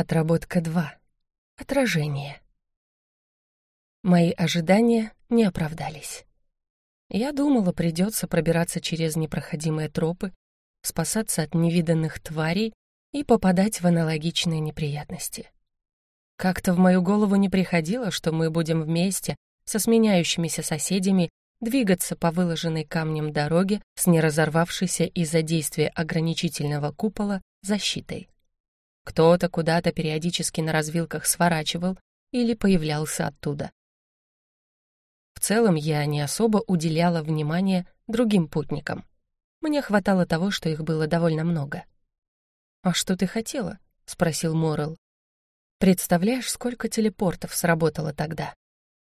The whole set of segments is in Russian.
Отработка 2. Отражение. Мои ожидания не оправдались. Я думала, придется пробираться через непроходимые тропы, спасаться от невиданных тварей и попадать в аналогичные неприятности. Как-то в мою голову не приходило, что мы будем вместе со сменяющимися соседями двигаться по выложенной камнем дороге с неразорвавшейся из-за действия ограничительного купола защитой. Кто-то куда-то периодически на развилках сворачивал или появлялся оттуда. В целом я не особо уделяла внимания другим путникам. Мне хватало того, что их было довольно много. «А что ты хотела?» — спросил Морел. «Представляешь, сколько телепортов сработало тогда?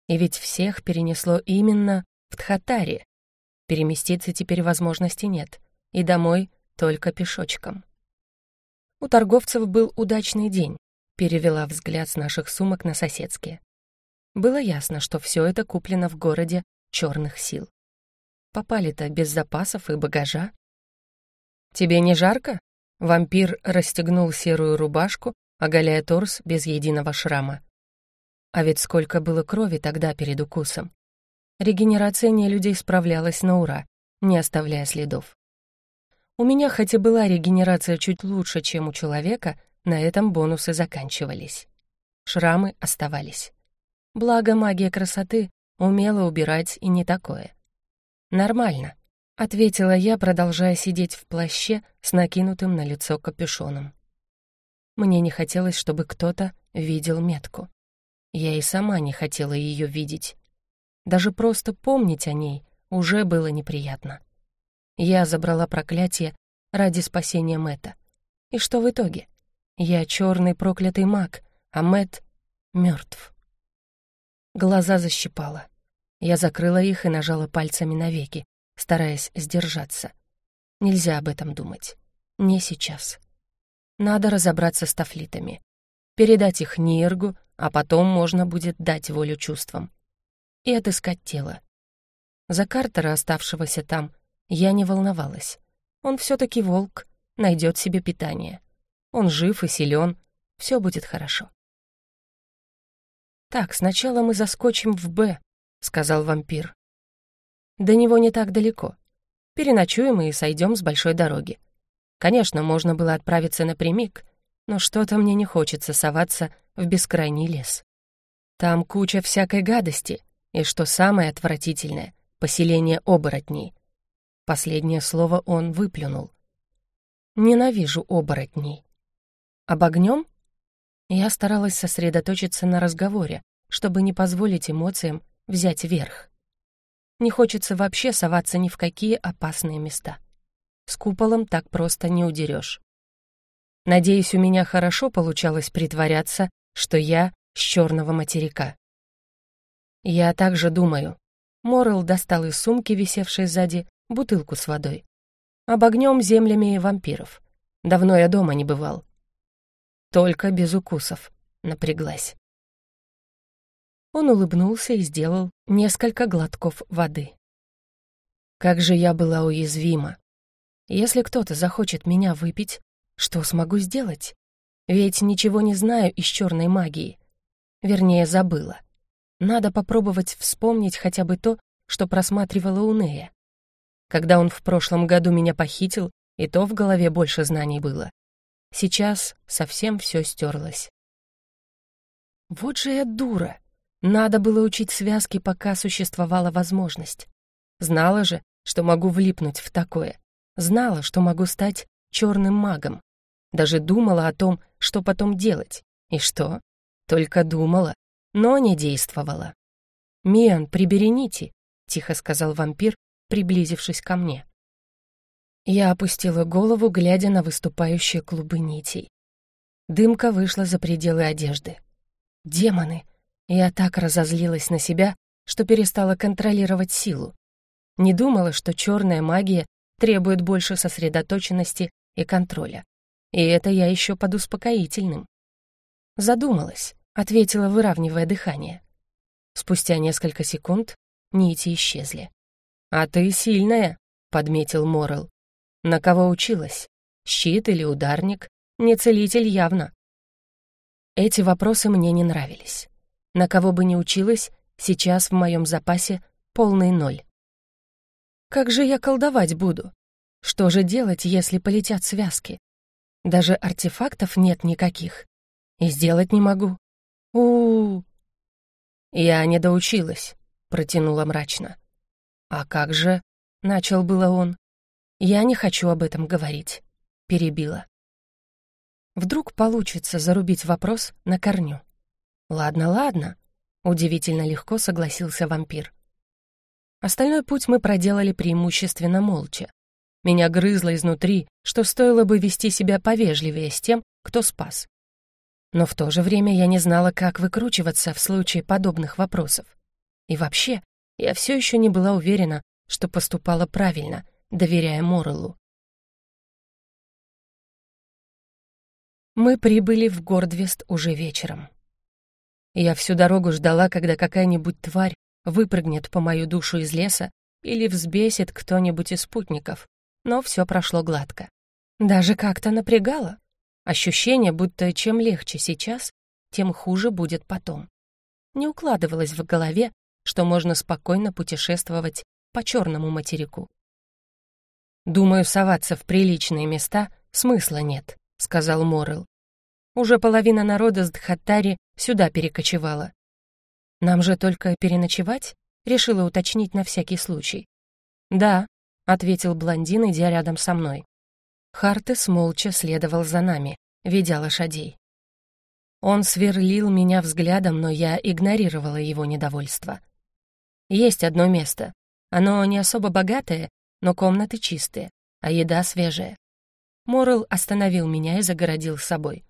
И ведь всех перенесло именно в Тхатари. Переместиться теперь возможности нет, и домой только пешочком». У торговцев был удачный день, перевела взгляд с наших сумок на соседские. Было ясно, что все это куплено в городе черных сил. Попали-то без запасов и багажа. «Тебе не жарко?» Вампир расстегнул серую рубашку, оголяя торс без единого шрама. А ведь сколько было крови тогда перед укусом. Регенерация не людей справлялась на ура, не оставляя следов. У меня хоть и была регенерация чуть лучше, чем у человека, на этом бонусы заканчивались. Шрамы оставались. Благо магия красоты умела убирать и не такое. «Нормально», — ответила я, продолжая сидеть в плаще с накинутым на лицо капюшоном. Мне не хотелось, чтобы кто-то видел метку. Я и сама не хотела ее видеть. Даже просто помнить о ней уже было неприятно. Я забрала проклятие ради спасения Мэта. И что в итоге? Я черный проклятый маг, а Мэт мертв. Глаза защипала. Я закрыла их и нажала пальцами на веки, стараясь сдержаться. Нельзя об этом думать. Не сейчас. Надо разобраться с тафлитами. Передать их Ниргу, а потом можно будет дать волю чувствам. И отыскать тело. За Картера, оставшегося там, я не волновалась. Он все-таки волк, найдет себе питание. Он жив и силен, все будет хорошо. «Так, сначала мы заскочим в Б», — сказал вампир. «До него не так далеко. Переночуем и сойдем с большой дороги. Конечно, можно было отправиться напрямик, но что-то мне не хочется соваться в бескрайний лес. Там куча всякой гадости, и, что самое отвратительное, поселение оборотней. Последнее слово он выплюнул. «Ненавижу оборотней». «Обогнем?» Я старалась сосредоточиться на разговоре, чтобы не позволить эмоциям взять верх. Не хочется вообще соваться ни в какие опасные места. С куполом так просто не удерешь. Надеюсь, у меня хорошо получалось притворяться, что я с черного материка. Я также думаю. Морел достал из сумки, висевшей сзади, бутылку с водой. Обогнем землями вампиров. Давно я дома не бывал. Только без укусов. Напряглась. Он улыбнулся и сделал несколько глотков воды. Как же я была уязвима. Если кто-то захочет меня выпить, что смогу сделать? Ведь ничего не знаю из черной магии. Вернее, забыла. Надо попробовать вспомнить хотя бы то, что просматривала у. Когда он в прошлом году меня похитил, и то в голове больше знаний было. Сейчас совсем все стерлось. Вот же я дура. Надо было учить связки, пока существовала возможность. Знала же, что могу влипнуть в такое. Знала, что могу стать черным магом. Даже думала о том, что потом делать. И что? Только думала, но не действовала. «Миан, прибери нити», — тихо сказал вампир, приблизившись ко мне. Я опустила голову, глядя на выступающие клубы нитей. Дымка вышла за пределы одежды. Демоны! Я так разозлилась на себя, что перестала контролировать силу. Не думала, что черная магия требует больше сосредоточенности и контроля. И это я еще под успокоительным. Задумалась, ответила, выравнивая дыхание. Спустя несколько секунд нити исчезли. «А ты сильная», — подметил Морел. «На кого училась? Щит или ударник? Не целитель явно». Эти вопросы мне не нравились. На кого бы ни училась, сейчас в моем запасе полный ноль. Как же я колдовать буду? Что же делать, если полетят связки? Даже артефактов нет никаких. И сделать не могу. у у, -у. «Я не доучилась», — протянула мрачно. «А как же?» — начал было он. «Я не хочу об этом говорить», — перебила. Вдруг получится зарубить вопрос на корню. «Ладно, ладно», — удивительно легко согласился вампир. Остальной путь мы проделали преимущественно молча. Меня грызло изнутри, что стоило бы вести себя повежливее с тем, кто спас. Но в то же время я не знала, как выкручиваться в случае подобных вопросов. И вообще, я все еще не была уверена, что поступала правильно, доверяя Морелу. Мы прибыли в Гордвест уже вечером. Я всю дорогу ждала, когда какая-нибудь тварь выпрыгнет по мою душу из леса или взбесит кто-нибудь из спутников, но все прошло гладко. Даже как-то напрягало. Ощущение, будто чем легче сейчас, тем хуже будет потом. Не укладывалось в голове, что можно спокойно путешествовать по черному материку. «Думаю, соваться в приличные места смысла нет», — сказал Морел. «Уже половина народа с Дхаттари сюда перекочевала. Нам же только переночевать?» — решила уточнить на всякий случай. «Да», — ответил блондин, идя рядом со мной. Хартес молча следовал за нами, ведя лошадей. Он сверлил меня взглядом, но я игнорировала его недовольство. Есть одно место. Оно не особо богатое, но комнаты чистые, а еда свежая. Морел остановил меня и загородил с собой.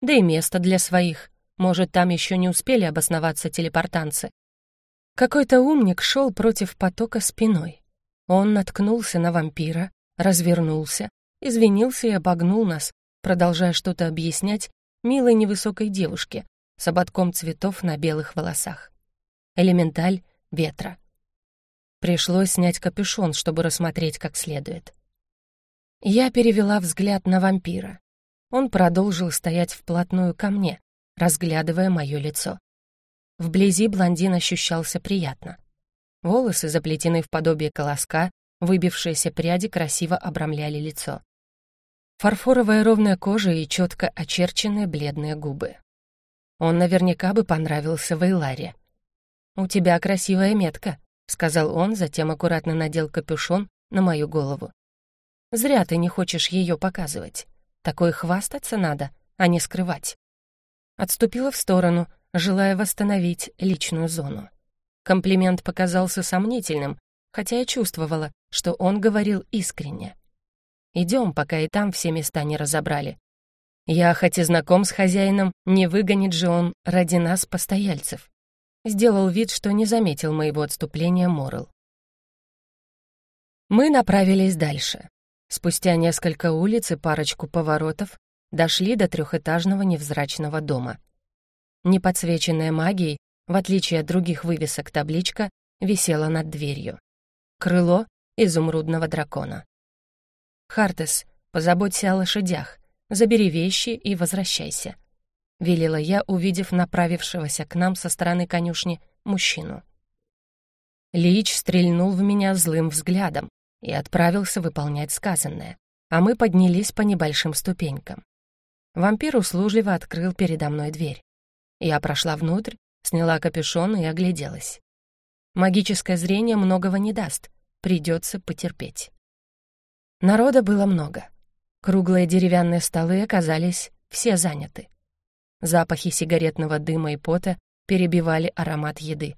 Да и место для своих. Может, там еще не успели обосноваться телепортанцы. Какой-то умник шел против потока спиной. Он наткнулся на вампира, развернулся, извинился и обогнул нас, продолжая что-то объяснять милой невысокой девушке с ободком цветов на белых волосах. Элементаль ветра. Пришлось снять капюшон, чтобы рассмотреть как следует. Я перевела взгляд на вампира. Он продолжил стоять вплотную ко мне, разглядывая мое лицо. Вблизи блондин ощущался приятно. Волосы заплетены в подобие колоска, выбившиеся пряди красиво обрамляли лицо. Фарфоровая ровная кожа и четко очерченные бледные губы. Он наверняка бы понравился Вейларе. «У тебя красивая метка», — сказал он, затем аккуратно надел капюшон на мою голову. «Зря ты не хочешь ее показывать. Такое хвастаться надо, а не скрывать». Отступила в сторону, желая восстановить личную зону. Комплимент показался сомнительным, хотя я чувствовала, что он говорил искренне. Идем, пока и там все места не разобрали. Я, хоть и знаком с хозяином, не выгонит же он ради нас постояльцев. Сделал вид, что не заметил моего отступления Морел. Мы направились дальше. Спустя несколько улиц и парочку поворотов дошли до трехэтажного невзрачного дома. Неподсвеченная магией, в отличие от других вывесок табличка, висела над дверью. Крыло изумрудного дракона. «Хартес, позаботься о лошадях, забери вещи и возвращайся», — велела я, увидев направившегося к нам со стороны конюшни мужчину. Лич стрельнул в меня злым взглядом и отправился выполнять сказанное, а мы поднялись по небольшим ступенькам. Вампир услужливо открыл передо мной дверь. Я прошла внутрь, сняла капюшон и огляделась. Магическое зрение многого не даст, придется потерпеть. Народа было много. Круглые деревянные столы оказались все заняты. Запахи сигаретного дыма и пота перебивали аромат еды.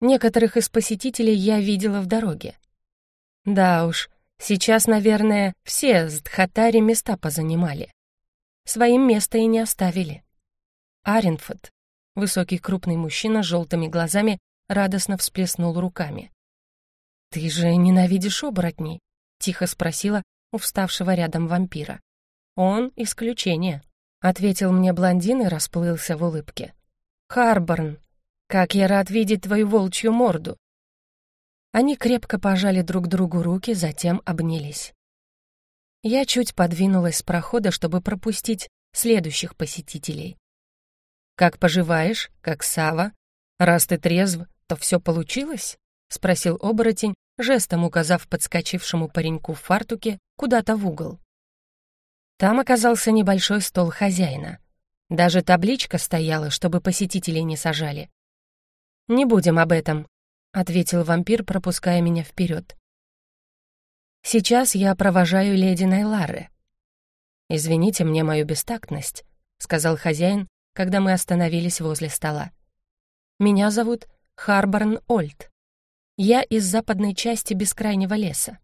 Некоторых из посетителей я видела в дороге. Да уж, сейчас, наверное, все с Дхатари места позанимали. Своим место и не оставили. Аренфорд, высокий крупный мужчина с желтыми глазами, радостно всплеснул руками. «Ты же ненавидишь оборотней?» тихо спросила у вставшего рядом вампира. «Он исключение», — ответил мне блондин и расплылся в улыбке. «Харборн, как я рад видеть твою волчью морду!» Они крепко пожали друг другу руки, затем обнялись. Я чуть подвинулась с прохода, чтобы пропустить следующих посетителей. «Как поживаешь? Как Сава? Раз ты трезв, то все получилось?» — спросил оборотень, жестом указав подскочившему пареньку в фартуке куда-то в угол. Там оказался небольшой стол хозяина. Даже табличка стояла, чтобы посетителей не сажали. «Не будем об этом», — ответил вампир, пропуская меня вперед. «Сейчас я провожаю леди Найлары». «Извините мне мою бестактность», — сказал хозяин, когда мы остановились возле стола. «Меня зовут Харборн Ольд. Я из западной части бескрайнего леса».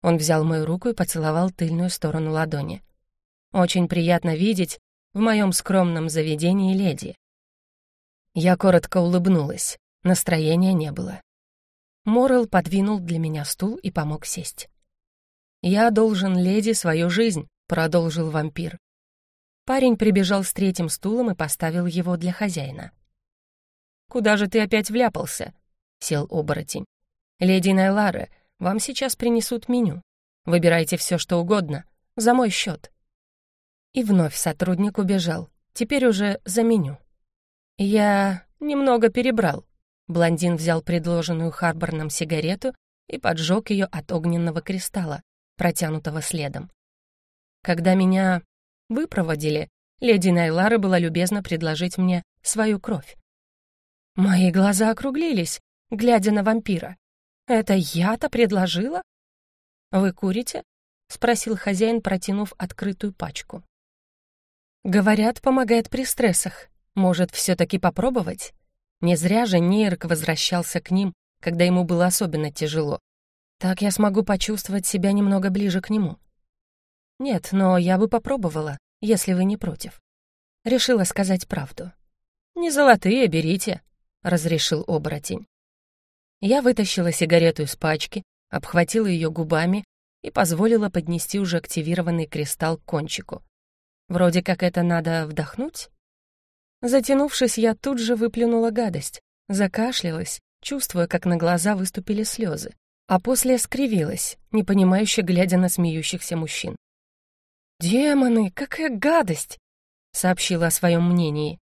Он взял мою руку и поцеловал тыльную сторону ладони. «Очень приятно видеть в моем скромном заведении леди». Я коротко улыбнулась, настроения не было. Морел подвинул для меня стул и помог сесть. «Я должен леди свою жизнь», — продолжил вампир. Парень прибежал с третьим стулом и поставил его для хозяина. «Куда же ты опять вляпался?» — сел оборотень. «Леди Найлара, вам сейчас принесут меню. Выбирайте все, что угодно, за мой счет». И вновь сотрудник убежал, теперь уже за меню. «Я немного перебрал». Блондин взял предложенную Харборном сигарету и поджег ее от огненного кристалла, протянутого следом. Когда меня выпроводили, леди Найлара была любезна предложить мне свою кровь. Мои глаза округлились, глядя на вампира. «Это я-то предложила?» «Вы курите?» — спросил хозяин, протянув открытую пачку. «Говорят, помогает при стрессах. Может, все-таки попробовать? Не зря же Нейрк возвращался к ним, когда ему было особенно тяжело. Так я смогу почувствовать себя немного ближе к нему. Нет, но я бы попробовала, если вы не против. Решила сказать правду. «Не золотые, берите», — разрешил оборотень. Я вытащила сигарету из пачки, обхватила ее губами и позволила поднести уже активированный кристалл к кончику. Вроде как это надо вдохнуть? Затянувшись, я тут же выплюнула гадость, закашлялась, чувствуя, как на глаза выступили слезы, а после скривилась, непонимающе глядя на смеющихся мужчин. «Демоны, какая гадость!» — сообщила о своем мнении.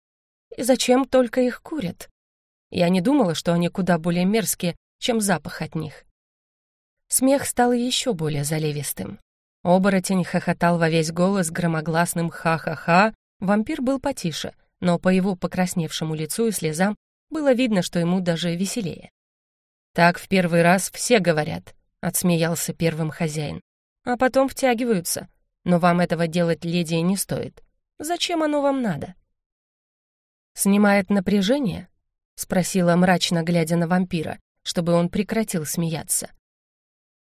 «И зачем только их курят?» Я не думала, что они куда более мерзкие, чем запах от них. Смех стал еще более заливистым. Оборотень хохотал во весь голос громогласным «ха-ха-ха», вампир был потише, но по его покрасневшему лицу и слезам было видно, что ему даже веселее. «Так в первый раз все говорят», — отсмеялся первым хозяин. «А потом втягиваются. Но вам этого делать, леди, не стоит. Зачем оно вам надо?» «Снимает напряжение?» — спросила мрачно, глядя на вампира, чтобы он прекратил смеяться.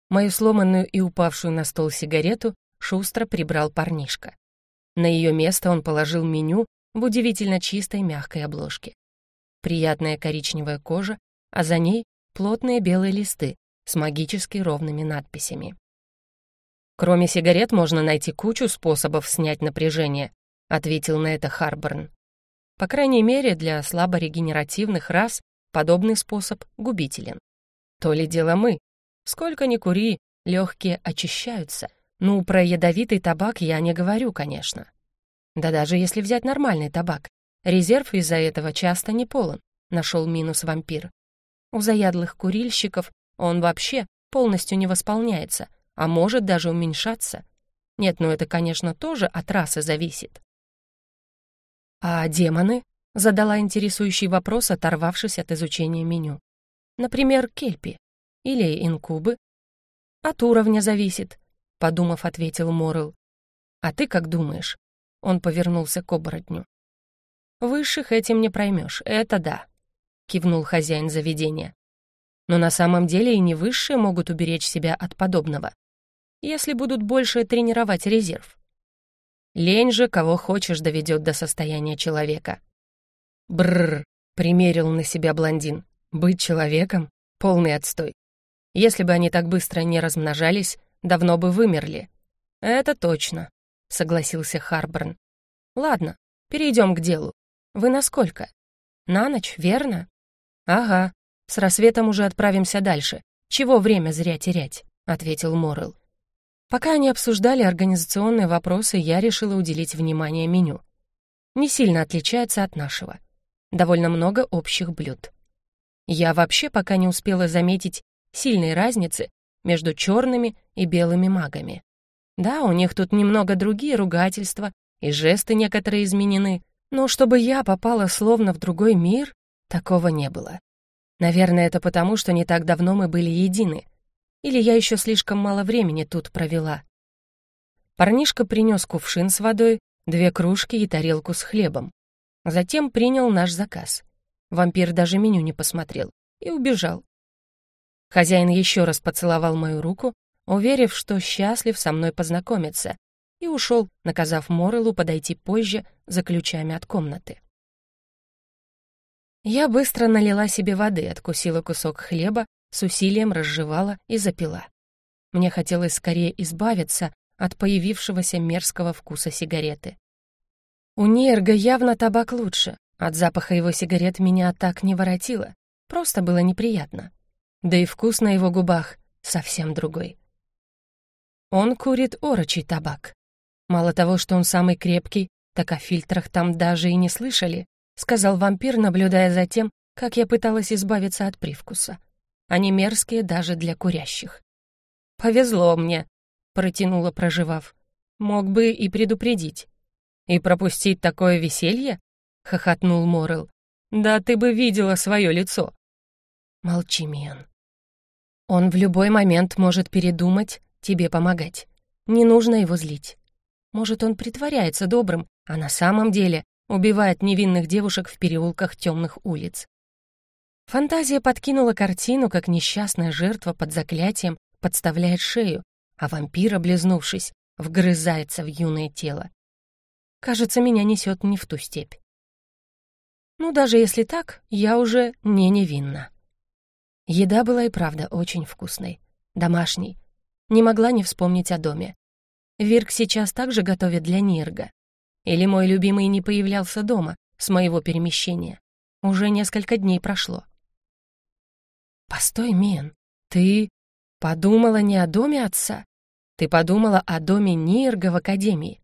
Мою сломанную и упавшую на стол сигарету шустро прибрал парнишка. На ее место он положил меню в удивительно чистой мягкой обложке. Приятная коричневая кожа, а за ней плотные белые листы с магически ровными надписями. «Кроме сигарет можно найти кучу способов снять напряжение», ответил на это Харборн. По крайней мере, для слаборегенеративных рас подобный способ губителен. То ли дело мы. Сколько ни кури, легкие очищаются. Ну, про ядовитый табак я не говорю, конечно. Да даже если взять нормальный табак, резерв из-за этого часто не полон, нашел минус вампир. У заядлых курильщиков он вообще полностью не восполняется, а может даже уменьшаться. Нет, ну это, конечно, тоже от расы зависит. «А демоны?» — задала интересующий вопрос, оторвавшись от изучения меню. «Например, кельпи или инкубы?» «От уровня зависит», — подумав, ответил Морел. «А ты как думаешь?» Он повернулся к оборотню. «Высших этим не проймешь, это да», — кивнул хозяин заведения. «Но на самом деле и не высшие могут уберечь себя от подобного, если будут больше тренировать резерв. Лень же, кого хочешь, доведет до состояния человека». Бррр, примерил на себя блондин. «Быть человеком — полный отстой. Если бы они так быстро не размножались, давно бы вымерли». «Это точно», — согласился Харборн. «Ладно, перейдем к делу. Вы на сколько? На ночь, верно?» «Ага, с рассветом уже отправимся дальше. Чего время зря терять?» — ответил Моррел. Пока они обсуждали организационные вопросы, я решила уделить внимание меню. не сильно отличается от нашего. Довольно много общих блюд. Я вообще пока не успела заметить сильной разницы между черными и белыми магами. Да, у них тут немного другие ругательства, и жесты некоторые изменены, но чтобы я попала словно в другой мир, такого не было. Наверное, это потому, что не так давно мы были едины. Или я еще слишком мало времени тут провела. Парнишка принес кувшин с водой, две кружки и тарелку с хлебом. Затем принял наш заказ. Вампир даже меню не посмотрел и убежал. Хозяин еще раз поцеловал мою руку, уверив, что счастлив со мной познакомиться, и ушел, наказав Морелу подойти позже за ключами от комнаты. Я быстро налила себе воды, откусила кусок хлеба, с усилием разжевала и запила. Мне хотелось скорее избавиться от появившегося мерзкого вкуса сигареты. У Нерга явно табак лучше, от запаха его сигарет меня так не воротило, просто было неприятно. Да и вкус на его губах совсем другой. Он курит орочий табак. Мало того, что он самый крепкий, так о фильтрах там даже и не слышали, сказал вампир, наблюдая за тем, как я пыталась избавиться от привкуса. Они мерзкие даже для курящих. «Повезло мне», — протянула, проживав. «Мог бы и предупредить». «И пропустить такое веселье?» — хохотнул Морел. «Да ты бы видела свое лицо». «Молчи, Миан. Он в любой момент может передумать тебе помогать. Не нужно его злить. Может, он притворяется добрым, а на самом деле убивает невинных девушек в переулках темных улиц. Фантазия подкинула картину, как несчастная жертва под заклятием подставляет шею, а вампир, облизнувшись, вгрызается в юное тело. Кажется, меня несет не в ту степь. Ну, даже если так, я уже не невинна. Еда была и правда очень вкусной, домашней. Не могла не вспомнить о доме. Вирк сейчас также готовит для Нирга. Или мой любимый не появлялся дома с моего перемещения. Уже несколько дней прошло. «Постой, Мен, ты подумала не о доме отца? Ты подумала о доме Нирга в Академии.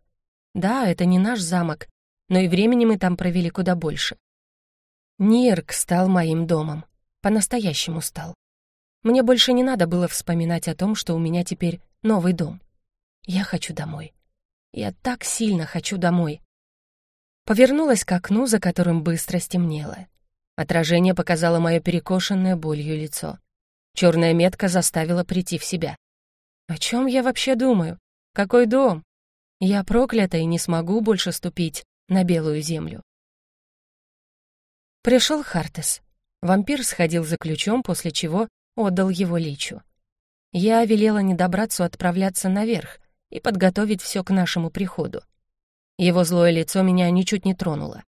Да, это не наш замок, но и времени мы там провели куда больше. Нирг стал моим домом. По-настоящему стал. Мне больше не надо было вспоминать о том, что у меня теперь новый дом. Я хочу домой. Я так сильно хочу домой. Повернулась к окну, за которым быстро стемнело. Отражение показало мое перекошенное болью лицо. Черная метка заставила прийти в себя. О чем я вообще думаю? Какой дом? Я проклята и не смогу больше ступить на белую землю. Пришел Хартес. Вампир сходил за ключом, после чего отдал его личу. Я велела недобраться отправляться наверх и подготовить все к нашему приходу. Его злое лицо меня ничуть не тронуло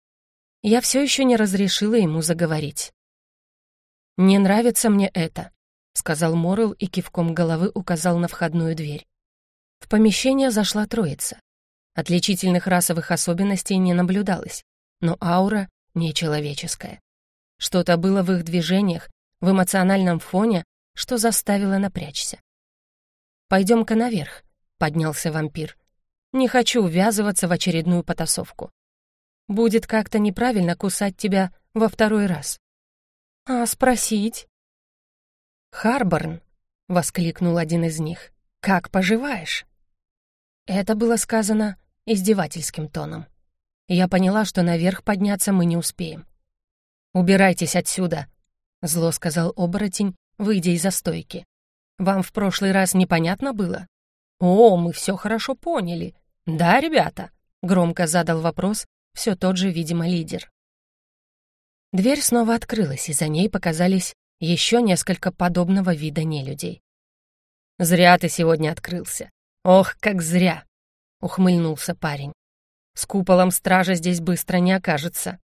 я все еще не разрешила ему заговорить. «Не нравится мне это», — сказал Морел и кивком головы указал на входную дверь. В помещение зашла троица. Отличительных расовых особенностей не наблюдалось, но аура нечеловеческая. Что-то было в их движениях, в эмоциональном фоне, что заставило напрячься. «Пойдем-ка наверх», — поднялся вампир. «Не хочу ввязываться в очередную потасовку. Будет как-то неправильно кусать тебя во второй раз. А спросить? «Харборн», — воскликнул один из них, — «как поживаешь?» Это было сказано издевательским тоном. Я поняла, что наверх подняться мы не успеем. «Убирайтесь отсюда», — зло сказал оборотень, выйдя из-за стойки. «Вам в прошлый раз непонятно было?» «О, мы все хорошо поняли. Да, ребята?» — громко задал вопрос все тот же, видимо, лидер. Дверь снова открылась, и за ней показались еще несколько подобного вида нелюдей. «Зря ты сегодня открылся. Ох, как зря!» — ухмыльнулся парень. «С куполом стража здесь быстро не окажется».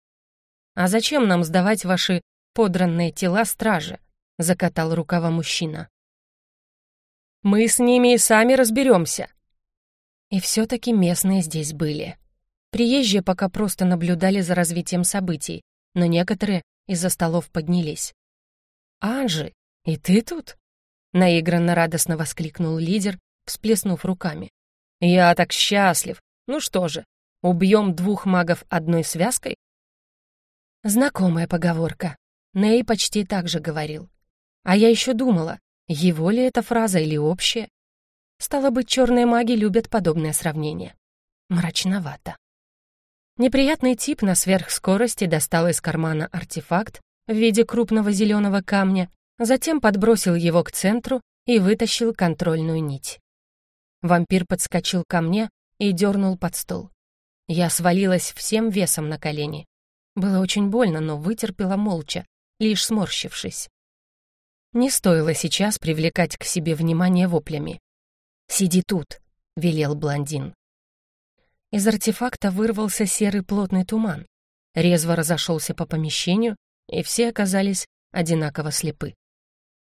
«А зачем нам сдавать ваши подранные тела страже?» — закатал рукава мужчина. «Мы с ними и сами разберемся». И все-таки местные здесь были. Приезжие пока просто наблюдали за развитием событий, но некоторые из-за столов поднялись. «Анжи, и ты тут?» — наигранно радостно воскликнул лидер, всплеснув руками. «Я так счастлив! Ну что же, Убьем двух магов одной связкой? Знакомая поговорка. Ней почти так же говорил. А я еще думала, его ли эта фраза или общая? Стало быть, черные маги любят подобное сравнение. Мрачновато. Неприятный тип на сверхскорости достал из кармана артефакт в виде крупного зеленого камня, затем подбросил его к центру и вытащил контрольную нить. Вампир подскочил ко мне и дернул под стол. Я свалилась всем весом на колени. Было очень больно, но вытерпела молча, лишь сморщившись. Не стоило сейчас привлекать к себе внимание воплями. «Сиди тут», — велел блондин. Из артефакта вырвался серый плотный туман, резво разошелся по помещению, и все оказались одинаково слепы.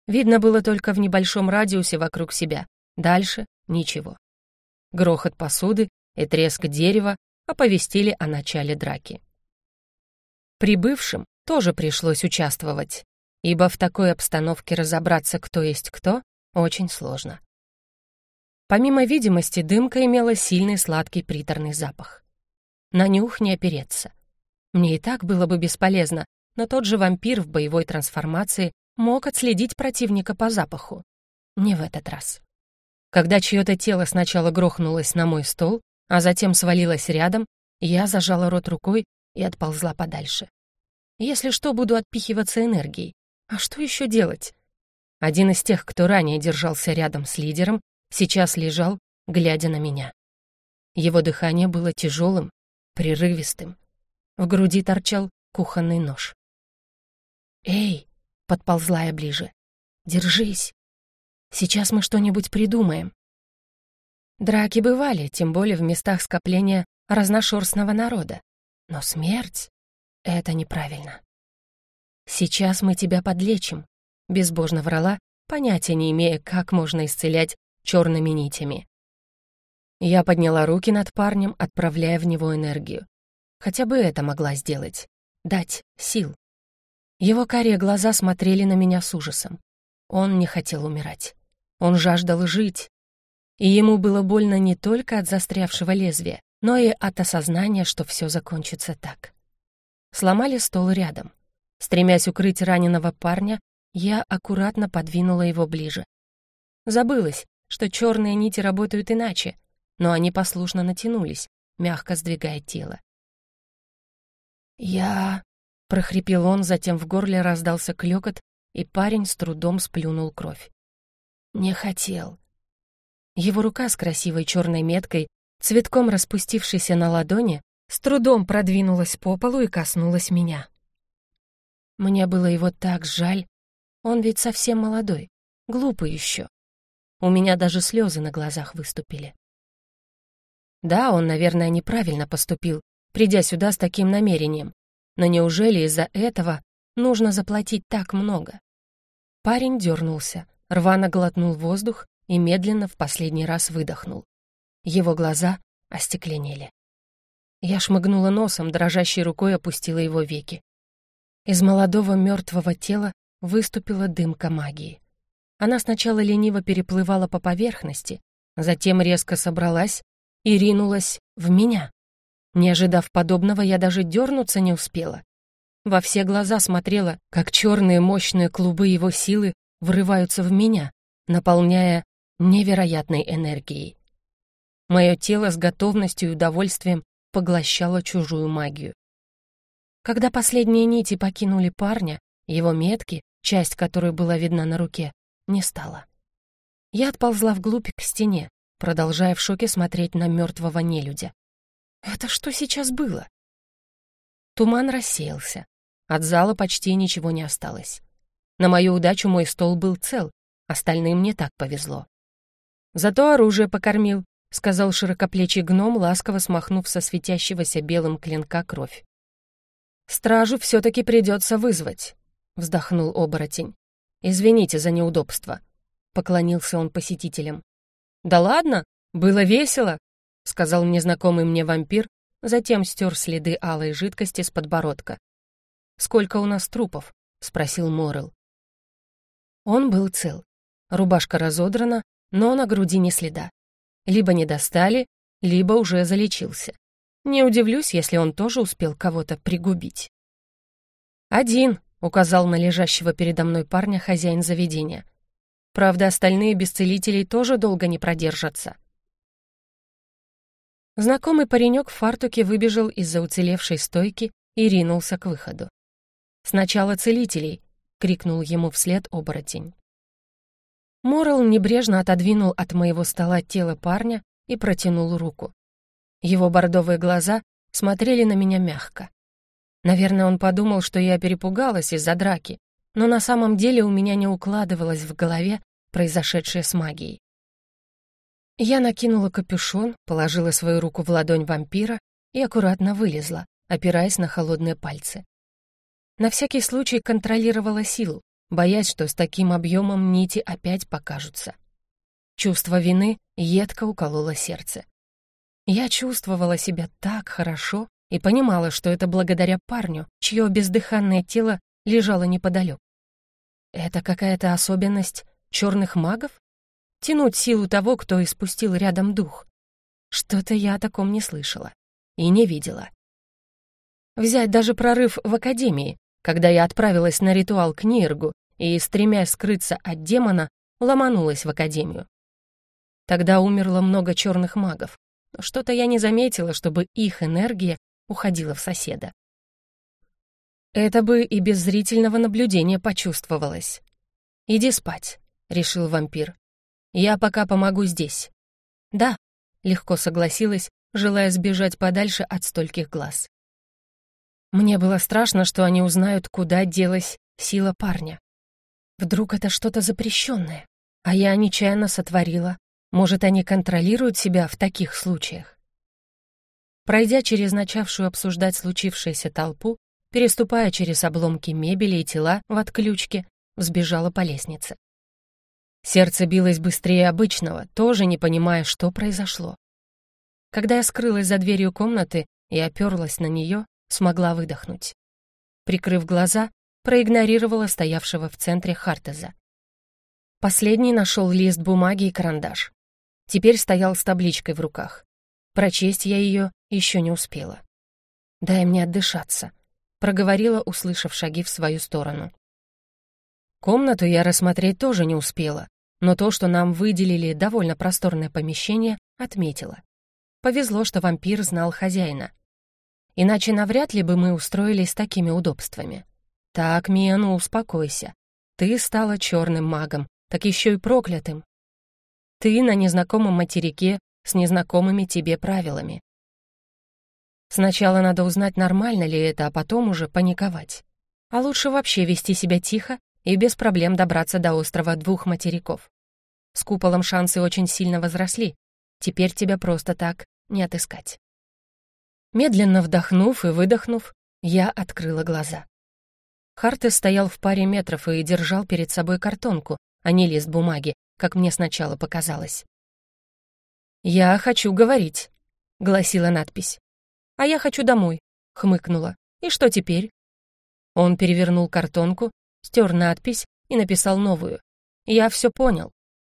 Видно было только в небольшом радиусе вокруг себя, дальше — ничего. Грохот посуды и треск дерева оповестили о начале драки. Прибывшим тоже пришлось участвовать, ибо в такой обстановке разобраться, кто есть кто, очень сложно. Помимо видимости, дымка имела сильный сладкий приторный запах. На нюх не опереться. Мне и так было бы бесполезно, но тот же вампир в боевой трансформации мог отследить противника по запаху. Не в этот раз. Когда чье-то тело сначала грохнулось на мой стол, а затем свалилось рядом, я зажала рот рукой и отползла подальше. Если что, буду отпихиваться энергией. А что еще делать? Один из тех, кто ранее держался рядом с лидером, сейчас лежал, глядя на меня. Его дыхание было тяжелым, прерывистым. В груди торчал кухонный нож. «Эй!» — подползла я ближе. «Держись! Сейчас мы что-нибудь придумаем». Драки бывали, тем более в местах скопления разношерстного народа. Но смерть — это неправильно. «Сейчас мы тебя подлечим», — безбожно врала, понятия не имея, как можно исцелять черными нитями. Я подняла руки над парнем, отправляя в него энергию. Хотя бы это могла сделать. Дать сил. Его карие глаза смотрели на меня с ужасом. Он не хотел умирать. Он жаждал жить. И ему было больно не только от застрявшего лезвия, но и от осознания, что все закончится так. Сломали стол рядом. Стремясь укрыть раненого парня, я аккуратно подвинула его ближе. Забылась, что черные нити работают иначе, но они послушно натянулись, мягко сдвигая тело. «Я...» — прохрипел он, затем в горле раздался клёкот, и парень с трудом сплюнул кровь. «Не хотел». Его рука с красивой черной меткой, цветком распустившейся на ладони, с трудом продвинулась по полу и коснулась меня. Мне было его так жаль. Он ведь совсем молодой, глупый еще. У меня даже слезы на глазах выступили. Да, он, наверное, неправильно поступил, придя сюда с таким намерением. Но неужели из-за этого нужно заплатить так много? Парень дернулся, рвано глотнул воздух и медленно в последний раз выдохнул. Его глаза остекленели. Я шмыгнула носом, дрожащей рукой опустила его веки. Из молодого мертвого тела выступила дымка магии. Она сначала лениво переплывала по поверхности, затем резко собралась и ринулась в меня. Не ожидав подобного, я даже дернуться не успела. Во все глаза смотрела, как черные мощные клубы его силы врываются в меня, наполняя невероятной энергией. Мое тело с готовностью и удовольствием поглощало чужую магию. Когда последние нити покинули парня, его метки, часть которой была видна на руке, не стало. Я отползла вглубь к стене, продолжая в шоке смотреть на мертвого нелюдя. Это что сейчас было? Туман рассеялся. От зала почти ничего не осталось. На мою удачу мой стол был цел, остальным не так повезло. Зато оружие покормил, — сказал широкоплечий гном, ласково смахнув со светящегося белым клинка кровь. «Стражу все-таки придется вызвать», — вздохнул оборотень. «Извините за неудобство», — поклонился он посетителям. «Да ладно, было весело», — сказал незнакомый мне вампир, затем стер следы алой жидкости с подбородка. «Сколько у нас трупов?» — спросил Морел. Он был цел. Рубашка разодрана, но на груди не следа. Либо не достали, либо уже залечился. Не удивлюсь, если он тоже успел кого-то пригубить. «Один», — указал на лежащего передо мной парня хозяин заведения. «Правда, остальные без целителей тоже долго не продержатся». Знакомый паренек в фартуке выбежал из-за уцелевшей стойки и ринулся к выходу. «Сначала целителей!» — крикнул ему вслед оборотень. Морал небрежно отодвинул от моего стола тело парня и протянул руку. Его бордовые глаза смотрели на меня мягко. Наверное, он подумал, что я перепугалась из-за драки, но на самом деле у меня не укладывалось в голове произошедшее с магией. Я накинула капюшон, положила свою руку в ладонь вампира и аккуратно вылезла, опираясь на холодные пальцы. На всякий случай контролировала силу, боясь, что с таким объемом нити опять покажутся. Чувство вины едко укололо сердце. Я чувствовала себя так хорошо и понимала, что это благодаря парню, чье бездыханное тело лежало неподалеку. Это какая-то особенность черных магов? Тянуть силу того, кто испустил рядом дух? Что-то я о таком не слышала и не видела. Взять даже прорыв в Академии, когда я отправилась на ритуал к Ниргу и, стремясь скрыться от демона, ломанулась в Академию. Тогда умерло много черных магов, но что-то я не заметила, чтобы их энергия уходила в соседа. Это бы и без зрительного наблюдения почувствовалось. «Иди спать», — решил вампир. «Я пока помогу здесь». «Да», — легко согласилась, желая сбежать подальше от стольких глаз. Мне было страшно, что они узнают, куда делась сила парня. Вдруг это что-то запрещенное, а я нечаянно сотворила. Может, они контролируют себя в таких случаях? Пройдя через начавшую обсуждать случившееся толпу, переступая через обломки мебели и тела в отключке, взбежала по лестнице. Сердце билось быстрее обычного, тоже не понимая, что произошло. Когда я скрылась за дверью комнаты и оперлась на нее, смогла выдохнуть. Прикрыв глаза, проигнорировала стоявшего в центре Хартеза. Последний нашел лист бумаги и карандаш. Теперь стоял с табличкой в руках. Прочесть я ее еще не успела. «Дай мне отдышаться», — проговорила, услышав шаги в свою сторону. Комнату я рассмотреть тоже не успела, но то, что нам выделили довольно просторное помещение, отметила. Повезло, что вампир знал хозяина. Иначе навряд ли бы мы устроились такими удобствами. Так, Мия, ну успокойся. Ты стала черным магом, так еще и проклятым. Ты на незнакомом материке с незнакомыми тебе правилами. Сначала надо узнать, нормально ли это, а потом уже паниковать. А лучше вообще вести себя тихо и без проблем добраться до острова двух материков. С куполом шансы очень сильно возросли. Теперь тебя просто так не отыскать. Медленно вдохнув и выдохнув, я открыла глаза. Хартес стоял в паре метров и держал перед собой картонку, а не лист бумаги, как мне сначала показалось. «Я хочу говорить», — гласила надпись. «А я хочу домой», — хмыкнула. «И что теперь?» Он перевернул картонку, стер надпись и написал новую. «Я все понял».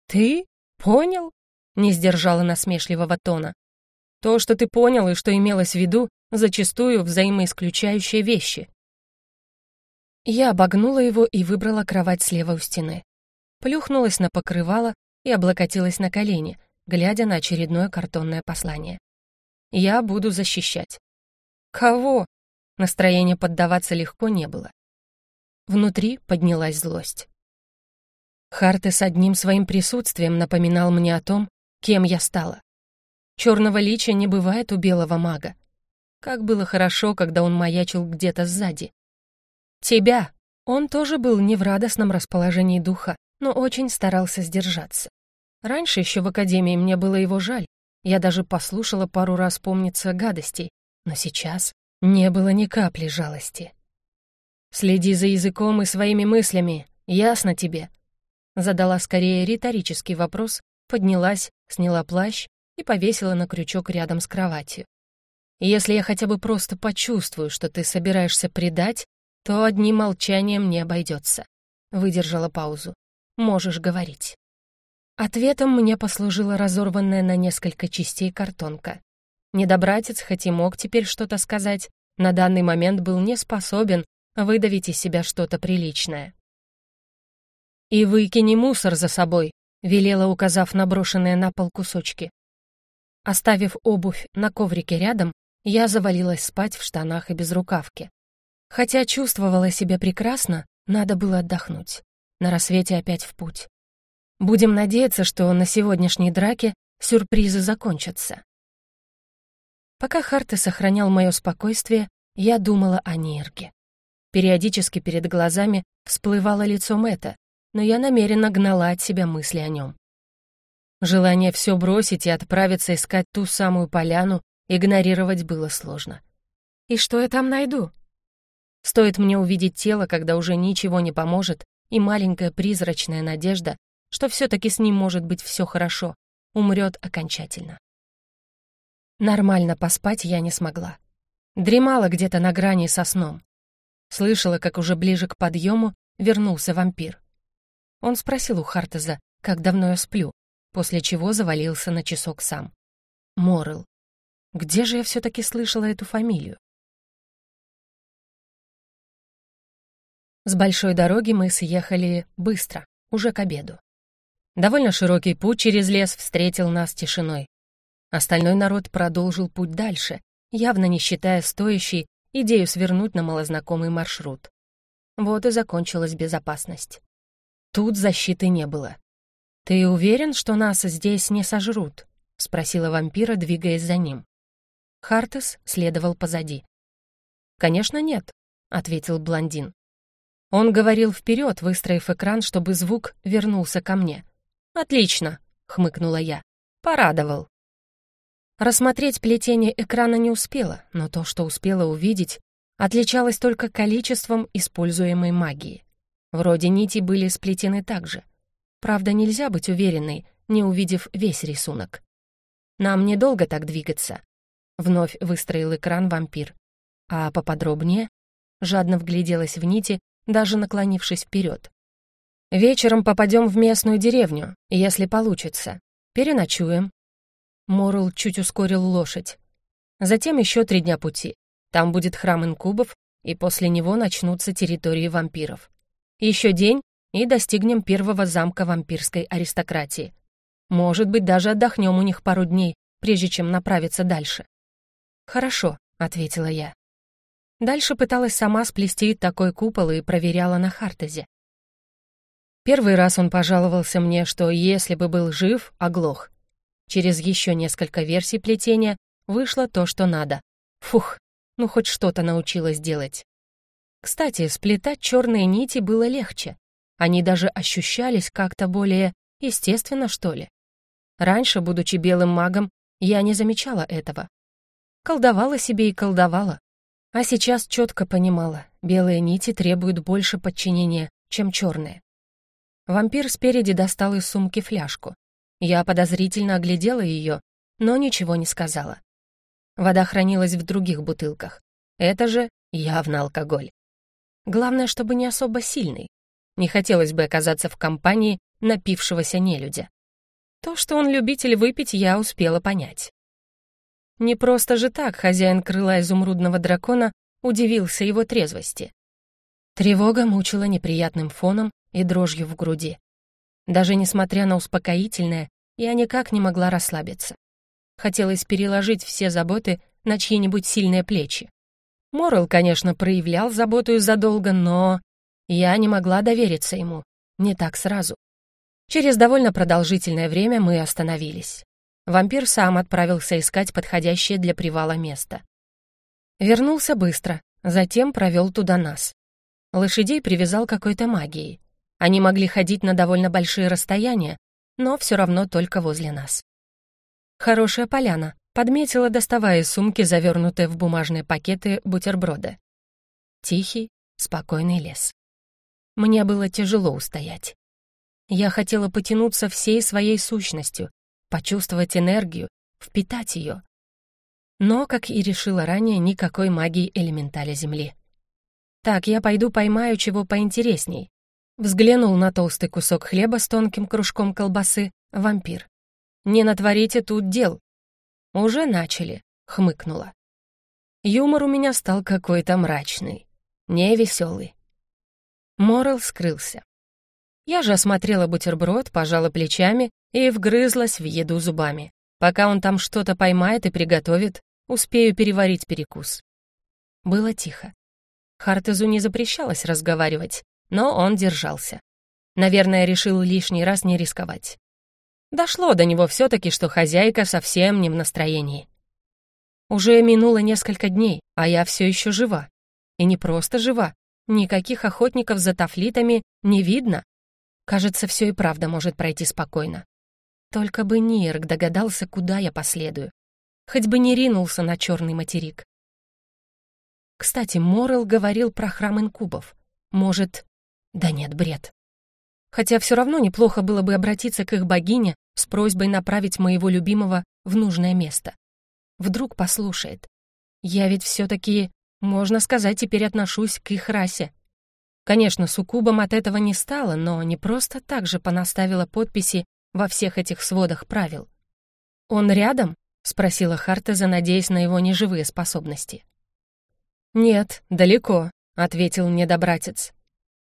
«Ты? Понял?» — не сдержала насмешливого тона. То, что ты понял и что имелось в виду, зачастую взаимоисключающие вещи. Я обогнула его и выбрала кровать слева у стены. Плюхнулась на покрывало и облокотилась на колени, глядя на очередное картонное послание. Я буду защищать. Кого? Настроение поддаваться легко не было. Внутри поднялась злость. Хартес одним своим присутствием напоминал мне о том, кем я стала. Черного лича не бывает у белого мага. Как было хорошо, когда он маячил где-то сзади. Тебя! Он тоже был не в радостном расположении духа, но очень старался сдержаться. Раньше еще в академии мне было его жаль. Я даже послушала пару раз, помниться, гадостей. Но сейчас не было ни капли жалости. «Следи за языком и своими мыслями, ясно тебе?» Задала скорее риторический вопрос, поднялась, сняла плащ и повесила на крючок рядом с кроватью. «Если я хотя бы просто почувствую, что ты собираешься предать, то одним молчанием не обойдется», — выдержала паузу. «Можешь говорить». Ответом мне послужила разорванная на несколько частей картонка. Недобратец, хоть и мог теперь что-то сказать, на данный момент был не способен выдавить из себя что-то приличное. «И выкини мусор за собой», — велела, указав на брошенные на пол кусочки. Оставив обувь на коврике рядом, я завалилась спать в штанах и безрукавке. Хотя чувствовала себя прекрасно, надо было отдохнуть. На рассвете опять в путь. Будем надеяться, что на сегодняшней драке сюрпризы закончатся. Пока Харте сохранял мое спокойствие, я думала о Нирге. Периодически перед глазами всплывало лицо Мэтта, но я намеренно гнала от себя мысли о нем. Желание все бросить и отправиться искать ту самую поляну игнорировать было сложно. И что я там найду? Стоит мне увидеть тело, когда уже ничего не поможет, и маленькая призрачная надежда, что все-таки с ним может быть все хорошо, умрет окончательно. Нормально поспать я не смогла. Дремала где-то на грани со сном. Слышала, как уже ближе к подъему вернулся вампир. Он спросил у Хартеза, как давно я сплю, после чего завалился на часок сам. Морел. Где же я все-таки слышала эту фамилию? С большой дороги мы съехали быстро, уже к обеду. Довольно широкий путь через лес встретил нас тишиной. Остальной народ продолжил путь дальше, явно не считая стоящей идею свернуть на малознакомый маршрут. Вот и закончилась безопасность. Тут защиты не было. «Ты уверен, что нас здесь не сожрут?» — спросила вампира, двигаясь за ним. Хартес следовал позади. «Конечно, нет», — ответил блондин. Он говорил вперед, выстроив экран, чтобы звук вернулся ко мне. «Отлично», — хмыкнула я. «Порадовал». Рассмотреть плетение экрана не успела, но то, что успела увидеть, отличалось только количеством используемой магии. Вроде нити были сплетены так же. Правда, нельзя быть уверенной, не увидев весь рисунок. Нам недолго так двигаться. Вновь выстроил экран вампир. А поподробнее? Жадно вгляделась в нити, даже наклонившись вперед. «Вечером попадем в местную деревню, если получится. Переночуем». Морл чуть ускорил лошадь. Затем еще три дня пути. Там будет храм инкубов, и после него начнутся территории вампиров. Еще день, и достигнем первого замка вампирской аристократии. Может быть, даже отдохнем у них пару дней, прежде чем направиться дальше. «Хорошо», — ответила я. Дальше пыталась сама сплести такой купол и проверяла на Хартезе. Первый раз он пожаловался мне, что если бы был жив, оглох. Через еще несколько версий плетения вышло то, что надо. Фух, ну хоть что-то научилась делать. Кстати, сплетать черные нити было легче. Они даже ощущались как-то более естественно, что ли. Раньше, будучи белым магом, я не замечала этого. Колдовала себе и колдовала. А сейчас четко понимала, белые нити требуют больше подчинения, чем черные. Вампир спереди достал из сумки фляжку. Я подозрительно оглядела ее, но ничего не сказала. Вода хранилась в других бутылках. Это же явно алкоголь. Главное, чтобы не особо сильный. Не хотелось бы оказаться в компании напившегося нелюдя. То, что он любитель выпить, я успела понять. Не просто же так хозяин крыла изумрудного дракона удивился его трезвости. Тревога мучила неприятным фоном и дрожью в груди. Даже несмотря на успокоительное, я никак не могла расслабиться. Хотелось переложить все заботы на чьи-нибудь сильные плечи. Морел, конечно, проявлял заботу задолго, но я не могла довериться ему. Не так сразу. Через довольно продолжительное время мы остановились. Вампир сам отправился искать подходящее для привала место. Вернулся быстро, затем провел туда нас. Лошадей привязал какой-то магией. Они могли ходить на довольно большие расстояния, но все равно только возле нас. Хорошая поляна, подметила, доставая из сумки завернутые в бумажные пакеты бутерброды. Тихий, спокойный лес. Мне было тяжело устоять. Я хотела потянуться всей своей сущностью, почувствовать энергию, впитать ее. Но, как и решила ранее, никакой магии элементаля Земли. Так, я пойду поймаю чего поинтересней. Взглянул на толстый кусок хлеба с тонким кружком колбасы вампир. Не натворите тут дел. Уже начали. хмыкнула. Юмор у меня стал какой-то мрачный, невеселый. Морел скрылся. Я же осмотрела бутерброд, пожала плечами и вгрызлась в еду зубами. Пока он там что-то поймает и приготовит, успею переварить перекус. Было тихо. Хартезу не запрещалось разговаривать, но он держался. Наверное, решил лишний раз не рисковать. Дошло до него все-таки, что хозяйка совсем не в настроении. Уже минуло несколько дней, а я все еще жива. И не просто жива. Никаких охотников за тафлитами не видно. Кажется, все и правда может пройти спокойно. Только бы Нирк догадался, куда я последую. Хоть бы не ринулся на черный материк. Кстати, Морел говорил про храм инкубов. Может... Да нет, бред. Хотя все равно неплохо было бы обратиться к их богине с просьбой направить моего любимого в нужное место. Вдруг послушает. Я ведь все-таки, можно сказать, теперь отношусь к их расе. Конечно, суккубом от этого не стало, но не просто так же понаставила подписи во всех этих сводах правил. «Он рядом?» — спросила Хартеза, надеясь на его неживые способности. «Нет, далеко», — ответил недобратец.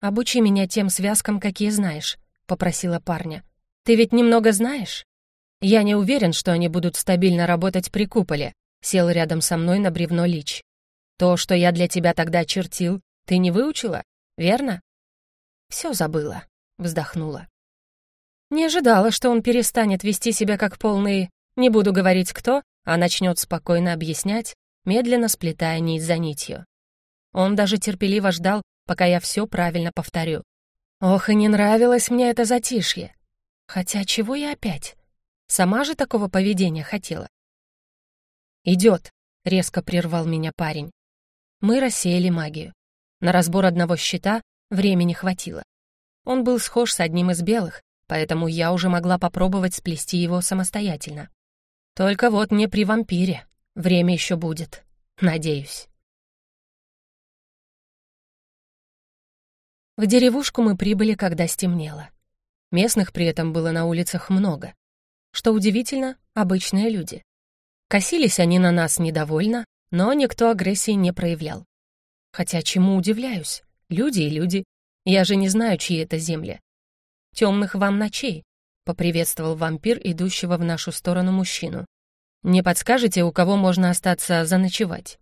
«Обучи меня тем связкам, какие знаешь», — попросила парня. «Ты ведь немного знаешь?» «Я не уверен, что они будут стабильно работать при куполе», — сел рядом со мной на бревно Лич. «То, что я для тебя тогда чертил, ты не выучила, верно?» «Все забыла», — вздохнула. Не ожидала, что он перестанет вести себя как полный «не буду говорить кто», а начнет спокойно объяснять, медленно сплетая нить за нитью. Он даже терпеливо ждал, пока я все правильно повторю. Ох, и не нравилось мне это затишье. Хотя чего я опять? Сама же такого поведения хотела. «Идет», — резко прервал меня парень. Мы рассеяли магию. На разбор одного щита времени хватило. Он был схож с одним из белых, поэтому я уже могла попробовать сплести его самостоятельно. Только вот не при вампире. Время еще будет. Надеюсь. В деревушку мы прибыли, когда стемнело. Местных при этом было на улицах много. Что удивительно, обычные люди. Косились они на нас недовольно, но никто агрессии не проявлял. Хотя чему удивляюсь? Люди и люди. Я же не знаю, чьи это земли. Темных вам ночей, поприветствовал вампир, идущего в нашу сторону мужчину. Не подскажете, у кого можно остаться заночевать?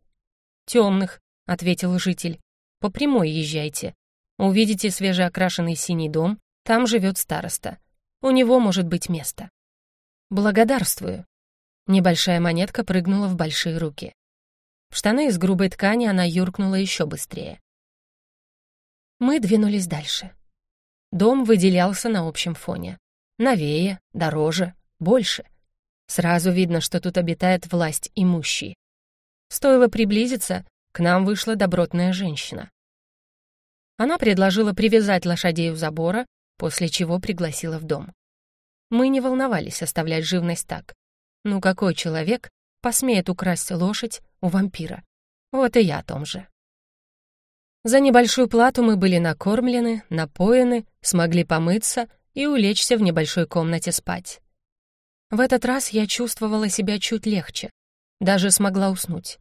Темных, ответил житель. По прямой езжайте. Увидите свежеокрашенный синий дом, там живет староста. У него может быть место. «Благодарствую». Небольшая монетка прыгнула в большие руки. В штаны из грубой ткани она юркнула еще быстрее. Мы двинулись дальше. Дом выделялся на общем фоне. Новее, дороже, больше. Сразу видно, что тут обитает власть имущий. Стоило приблизиться, к нам вышла добротная женщина. Она предложила привязать лошадей у забора, после чего пригласила в дом. Мы не волновались оставлять живность так. Ну какой человек посмеет украсть лошадь у вампира? Вот и я о том же. За небольшую плату мы были накормлены, напоены, смогли помыться и улечься в небольшой комнате спать. В этот раз я чувствовала себя чуть легче, даже смогла уснуть.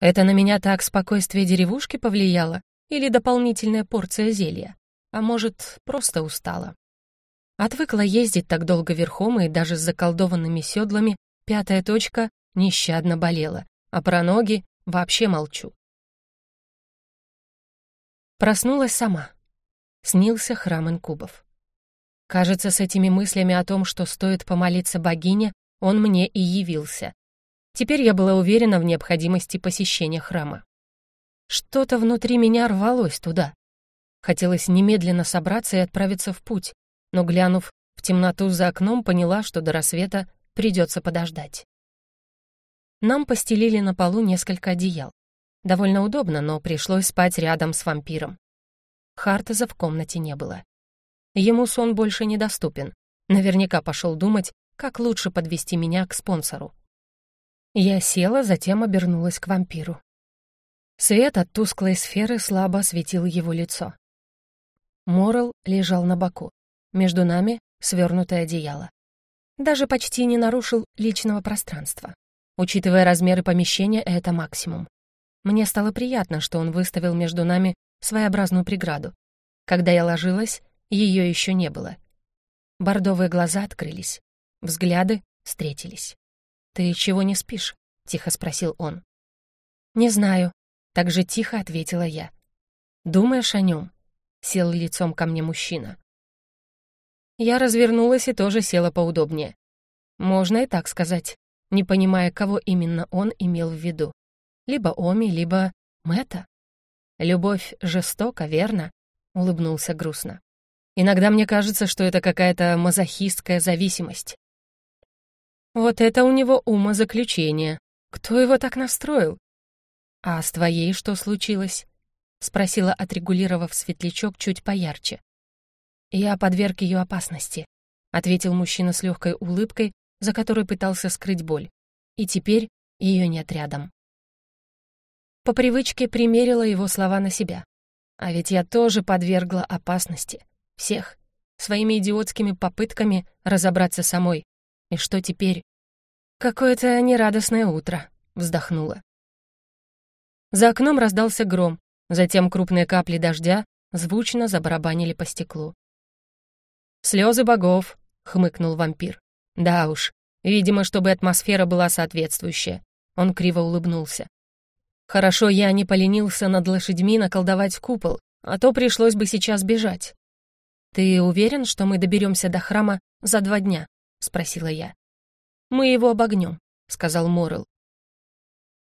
Это на меня так спокойствие деревушки повлияло или дополнительная порция зелья, а может, просто устала. Отвыкла ездить так долго верхом, и даже с заколдованными седлами пятая точка нещадно болела, а про ноги вообще молчу. Проснулась сама. Снился храм инкубов. Кажется, с этими мыслями о том, что стоит помолиться богине, он мне и явился. Теперь я была уверена в необходимости посещения храма. Что-то внутри меня рвалось туда. Хотелось немедленно собраться и отправиться в путь, но, глянув в темноту за окном, поняла, что до рассвета придется подождать. Нам постелили на полу несколько одеял. Довольно удобно, но пришлось спать рядом с вампиром. Хартеза в комнате не было. Ему сон больше недоступен. Наверняка пошел думать, как лучше подвести меня к спонсору. Я села, затем обернулась к вампиру. Свет от тусклой сферы слабо осветил его лицо. Морал лежал на боку. Между нами свернутое одеяло. Даже почти не нарушил личного пространства. Учитывая размеры помещения, это максимум. Мне стало приятно, что он выставил между нами своеобразную преграду. Когда я ложилась, ее еще не было. Бордовые глаза открылись. Взгляды встретились. «Ты чего не спишь?» — тихо спросил он. «Не знаю», — так же тихо ответила я. «Думаешь о нем?» — сел лицом ко мне мужчина. Я развернулась и тоже села поудобнее. Можно и так сказать, не понимая, кого именно он имел в виду. Либо Оми, либо Мэтта. «Любовь жестока, верно?» — улыбнулся грустно. «Иногда мне кажется, что это какая-то мазохистская зависимость». Вот это у него умозаключение. Кто его так настроил? «А с твоей что случилось?» — спросила, отрегулировав светлячок чуть поярче. «Я подверг ее опасности», — ответил мужчина с легкой улыбкой, за которой пытался скрыть боль. И теперь ее нет рядом. По привычке примерила его слова на себя. А ведь я тоже подвергла опасности. Всех. Своими идиотскими попытками разобраться самой. И что теперь? Какое-то нерадостное утро, вздохнула. За окном раздался гром, затем крупные капли дождя звучно забарабанили по стеклу. «Слезы богов», — хмыкнул вампир. «Да уж, видимо, чтобы атмосфера была соответствующая». Он криво улыбнулся. «Хорошо, я не поленился над лошадьми наколдовать купол, а то пришлось бы сейчас бежать». «Ты уверен, что мы доберемся до храма за два дня?» — спросила я. «Мы его обогнем», — сказал Морел.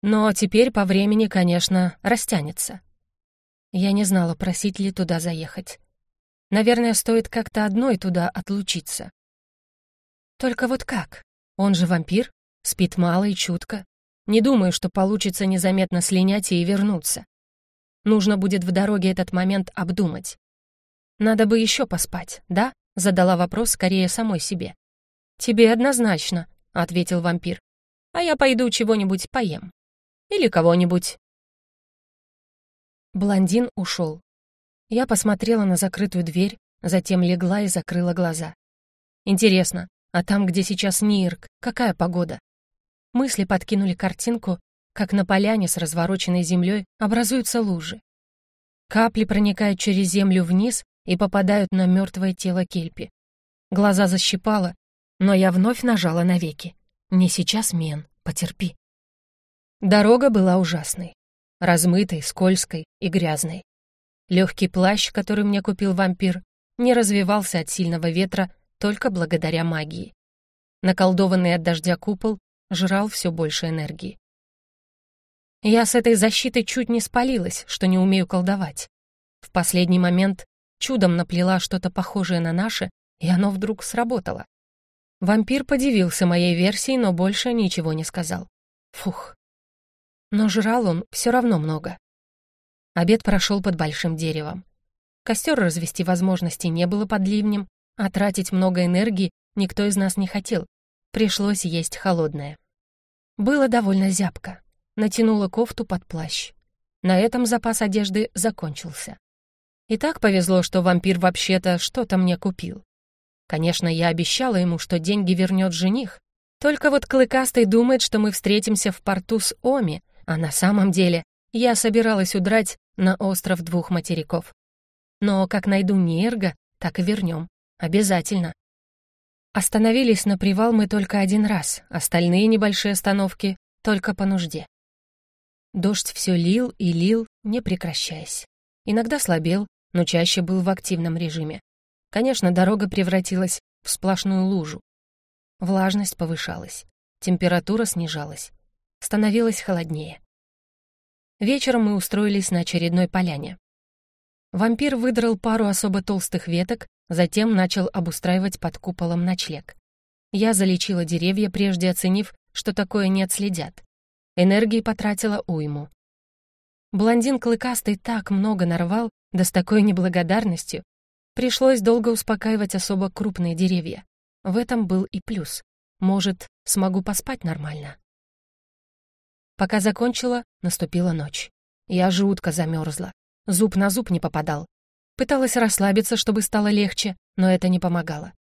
«Но теперь по времени, конечно, растянется». Я не знала, просить ли туда заехать. Наверное, стоит как-то одной туда отлучиться. Только вот как? Он же вампир, спит мало и чутко. Не думаю, что получится незаметно слинять и вернуться. Нужно будет в дороге этот момент обдумать. Надо бы еще поспать, да? Задала вопрос скорее самой себе. «Тебе однозначно», — ответил вампир. «А я пойду чего-нибудь поем. Или кого-нибудь». Блондин ушел. Я посмотрела на закрытую дверь, затем легла и закрыла глаза. Интересно, а там, где сейчас Нирк, какая погода? Мысли подкинули картинку, как на поляне с развороченной землей образуются лужи. Капли проникают через землю вниз и попадают на мертвое тело Кельпи. Глаза защипало, но я вновь нажала на веки. Не сейчас, Мен, потерпи. Дорога была ужасной. Размытой, скользкой и грязной. Легкий плащ, который мне купил вампир, не развивался от сильного ветра только благодаря магии. Наколдованный от дождя купол жрал все больше энергии. Я с этой защитой чуть не спалилась, что не умею колдовать. В последний момент чудом наплела что-то похожее на наше, и оно вдруг сработало. Вампир подивился моей версии, но больше ничего не сказал. Фух. Но жрал он все равно много. Обед прошел под большим деревом. Костер развести возможности не было под ливнем, а тратить много энергии никто из нас не хотел. Пришлось есть холодное. Было довольно зябко. Натянула кофту под плащ. На этом запас одежды закончился. И так повезло, что вампир вообще-то что-то мне купил. Конечно, я обещала ему, что деньги вернет жених. Только вот Клыкастый думает, что мы встретимся в порту с Оми, а на самом деле я собиралась удрать на остров двух материков. Но как найду Нерга, так и вернем. Обязательно. Остановились на привал мы только один раз, остальные небольшие остановки только по нужде. Дождь все лил и лил, не прекращаясь. Иногда слабел, но чаще был в активном режиме. Конечно, дорога превратилась в сплошную лужу. Влажность повышалась, температура снижалась, становилось холоднее. Вечером мы устроились на очередной поляне. Вампир выдрал пару особо толстых веток, затем начал обустраивать под куполом ночлег. Я залечила деревья, прежде оценив, что такое не отследят. Энергии потратила уйму. Блондин клыкастый так много нарвал, да с такой неблагодарностью. Пришлось долго успокаивать особо крупные деревья. В этом был и плюс. Может, смогу поспать нормально. Пока закончила, наступила ночь. Я жутко замерзла. Зуб на зуб не попадал. Пыталась расслабиться, чтобы стало легче, но это не помогало.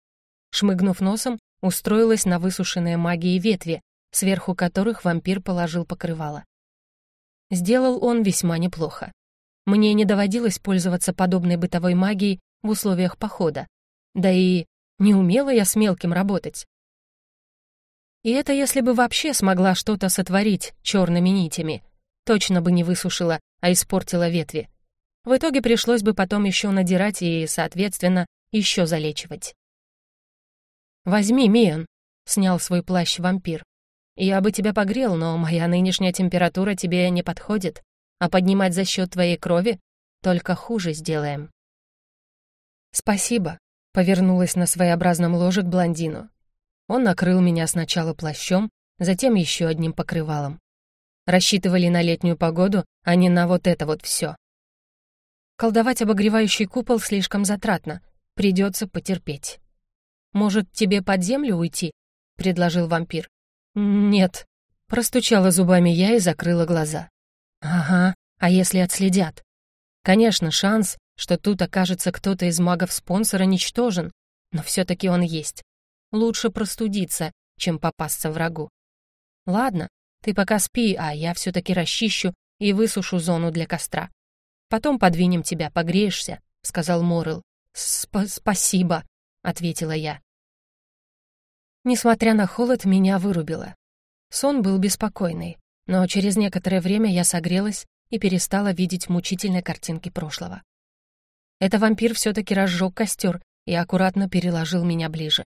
Шмыгнув носом, устроилась на высушенные магией ветви, сверху которых вампир положил покрывало. Сделал он весьма неплохо. Мне не доводилось пользоваться подобной бытовой магией в условиях похода. Да и не умела я с мелким работать. И это если бы вообще смогла что-то сотворить черными нитями. Точно бы не высушила, а испортила ветви. В итоге пришлось бы потом еще надирать и, соответственно, еще залечивать. «Возьми, Миан», — снял свой плащ вампир. «Я бы тебя погрел, но моя нынешняя температура тебе не подходит, а поднимать за счет твоей крови только хуже сделаем». «Спасибо», — повернулась на своеобразном ложе к блондину. Он накрыл меня сначала плащом, затем еще одним покрывалом. Рассчитывали на летнюю погоду, а не на вот это вот все. Колдовать обогревающий купол слишком затратно, придется потерпеть. «Может, тебе под землю уйти?» — предложил вампир. «Нет», — простучала зубами я и закрыла глаза. «Ага, а если отследят?» Конечно, шанс, что тут окажется кто-то из магов-спонсора, ничтожен, но все-таки он есть. Лучше простудиться, чем попасться врагу. Ладно, ты пока спи, а я все-таки расчищу и высушу зону для костра. Потом подвинем тебя, погреешься», — сказал Морел. «Спасибо», — ответила я. Несмотря на холод, меня вырубило. Сон был беспокойный, но через некоторое время я согрелась и перестала видеть мучительные картинки прошлого. Это вампир все-таки разжег костер и аккуратно переложил меня ближе.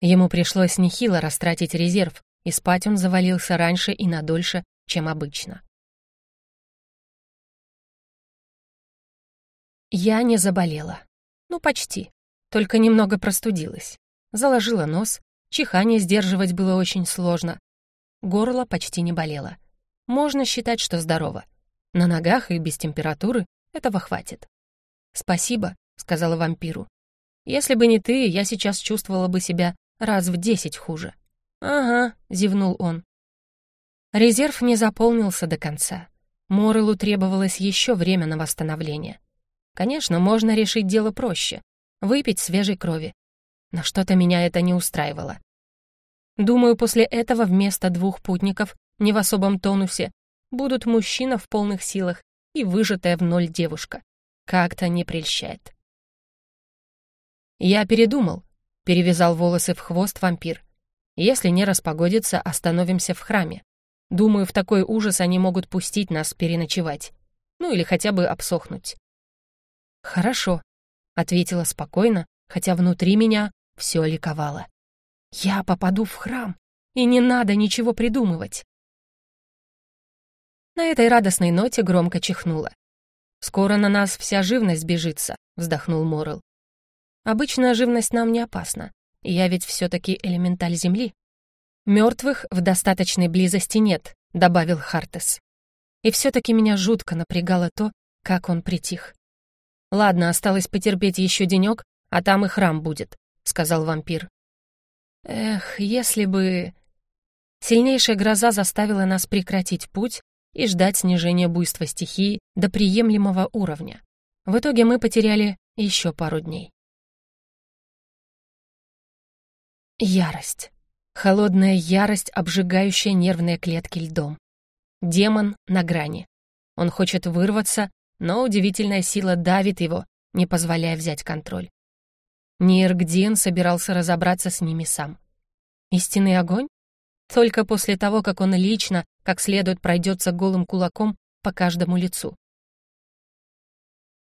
Ему пришлось нехило растратить резерв, и спать он завалился раньше и надольше, чем обычно. Я не заболела. Ну, почти. Только немного простудилась. Заложила нос, чихание сдерживать было очень сложно. Горло почти не болело. Можно считать, что здорово. На ногах и без температуры этого хватит. «Спасибо», — сказала вампиру. «Если бы не ты, я сейчас чувствовала бы себя раз в десять хуже». «Ага», — зевнул он. Резерв не заполнился до конца. Морелу требовалось еще время на восстановление. Конечно, можно решить дело проще — выпить свежей крови. Но что-то меня это не устраивало. Думаю, после этого вместо двух путников, не в особом тонусе, будут мужчина в полных силах и выжатая в ноль девушка. Как-то не прельщает. «Я передумал», — перевязал волосы в хвост вампир. «Если не распогодится, остановимся в храме. Думаю, в такой ужас они могут пустить нас переночевать. Ну или хотя бы обсохнуть. «Хорошо», — ответила спокойно, хотя внутри меня все ликовало. «Я попаду в храм, и не надо ничего придумывать». На этой радостной ноте громко чихнула. «Скоро на нас вся живность бежится», — вздохнул Морел. «Обычная живность нам не опасна. Я ведь все-таки элементаль Земли». «Мертвых в достаточной близости нет», — добавил Хартес. И все-таки меня жутко напрягало то, как он притих. «Ладно, осталось потерпеть еще денек, а там и храм будет», — сказал вампир. «Эх, если бы...» Сильнейшая гроза заставила нас прекратить путь и ждать снижения буйства стихии до приемлемого уровня. В итоге мы потеряли еще пару дней. Ярость. Холодная ярость, обжигающая нервные клетки льдом. Демон на грани. Он хочет вырваться, но удивительная сила давит его, не позволяя взять контроль. Ниргдин собирался разобраться с ними сам. Истинный огонь? Только после того, как он лично, как следует, пройдется голым кулаком по каждому лицу.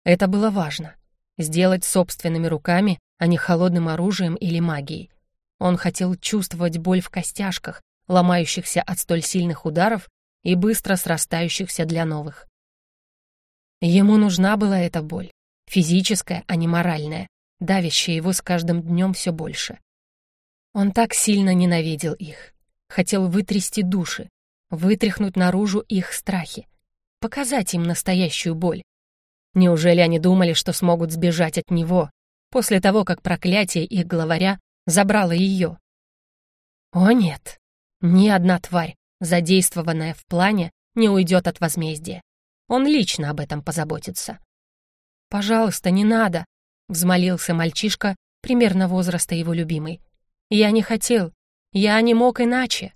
Это было важно. Сделать собственными руками, а не холодным оружием или магией. Он хотел чувствовать боль в костяшках, ломающихся от столь сильных ударов и быстро срастающихся для новых. Ему нужна была эта боль, физическая, а не моральная, давящая его с каждым днем все больше. Он так сильно ненавидел их, хотел вытрясти души, вытряхнуть наружу их страхи, показать им настоящую боль. Неужели они думали, что смогут сбежать от него, после того, как проклятие их главаря забрало ее? О нет, ни одна тварь, задействованная в плане, не уйдет от возмездия. Он лично об этом позаботится. «Пожалуйста, не надо», — взмолился мальчишка, примерно возраста его любимый. «Я не хотел. Я не мог иначе».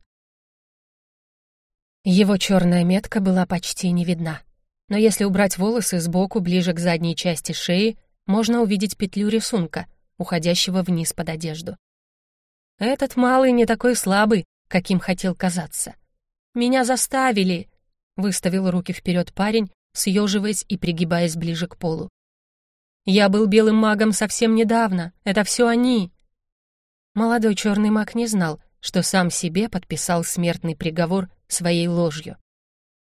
Его черная метка была почти не видна. Но если убрать волосы сбоку, ближе к задней части шеи, можно увидеть петлю рисунка, уходящего вниз под одежду. Этот малый не такой слабый, каким хотел казаться. «Меня заставили!» — выставил руки вперед парень, съеживаясь и пригибаясь ближе к полу. «Я был белым магом совсем недавно. Это все они!» Молодой черный маг не знал, что сам себе подписал смертный приговор своей ложью.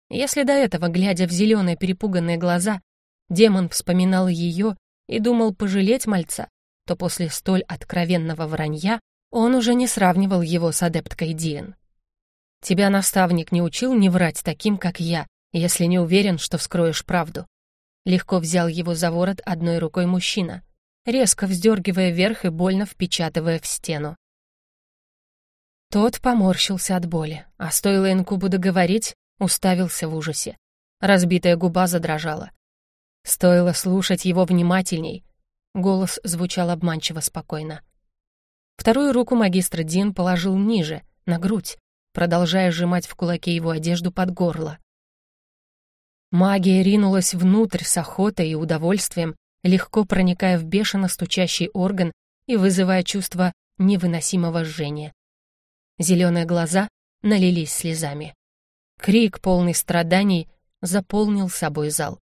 Если до этого, глядя в зеленые перепуганные глаза, демон вспоминал ее и думал пожалеть мальца, то после столь откровенного вранья он уже не сравнивал его с адепткой Диэн. «Тебя наставник не учил не врать таким, как я, если не уверен, что вскроешь правду». Легко взял его за ворот одной рукой мужчина, резко вздергивая вверх и больно впечатывая в стену. Тот поморщился от боли, а стоило инкубу договорить, уставился в ужасе. Разбитая губа задрожала. Стоило слушать его внимательней. Голос звучал обманчиво спокойно. Вторую руку магистр Дин положил ниже, на грудь, продолжая сжимать в кулаке его одежду под горло. Магия ринулась внутрь с охотой и удовольствием, легко проникая в бешено стучащий орган и вызывая чувство невыносимого жжения. Зеленые глаза налились слезами. Крик, полный страданий, заполнил собой зал.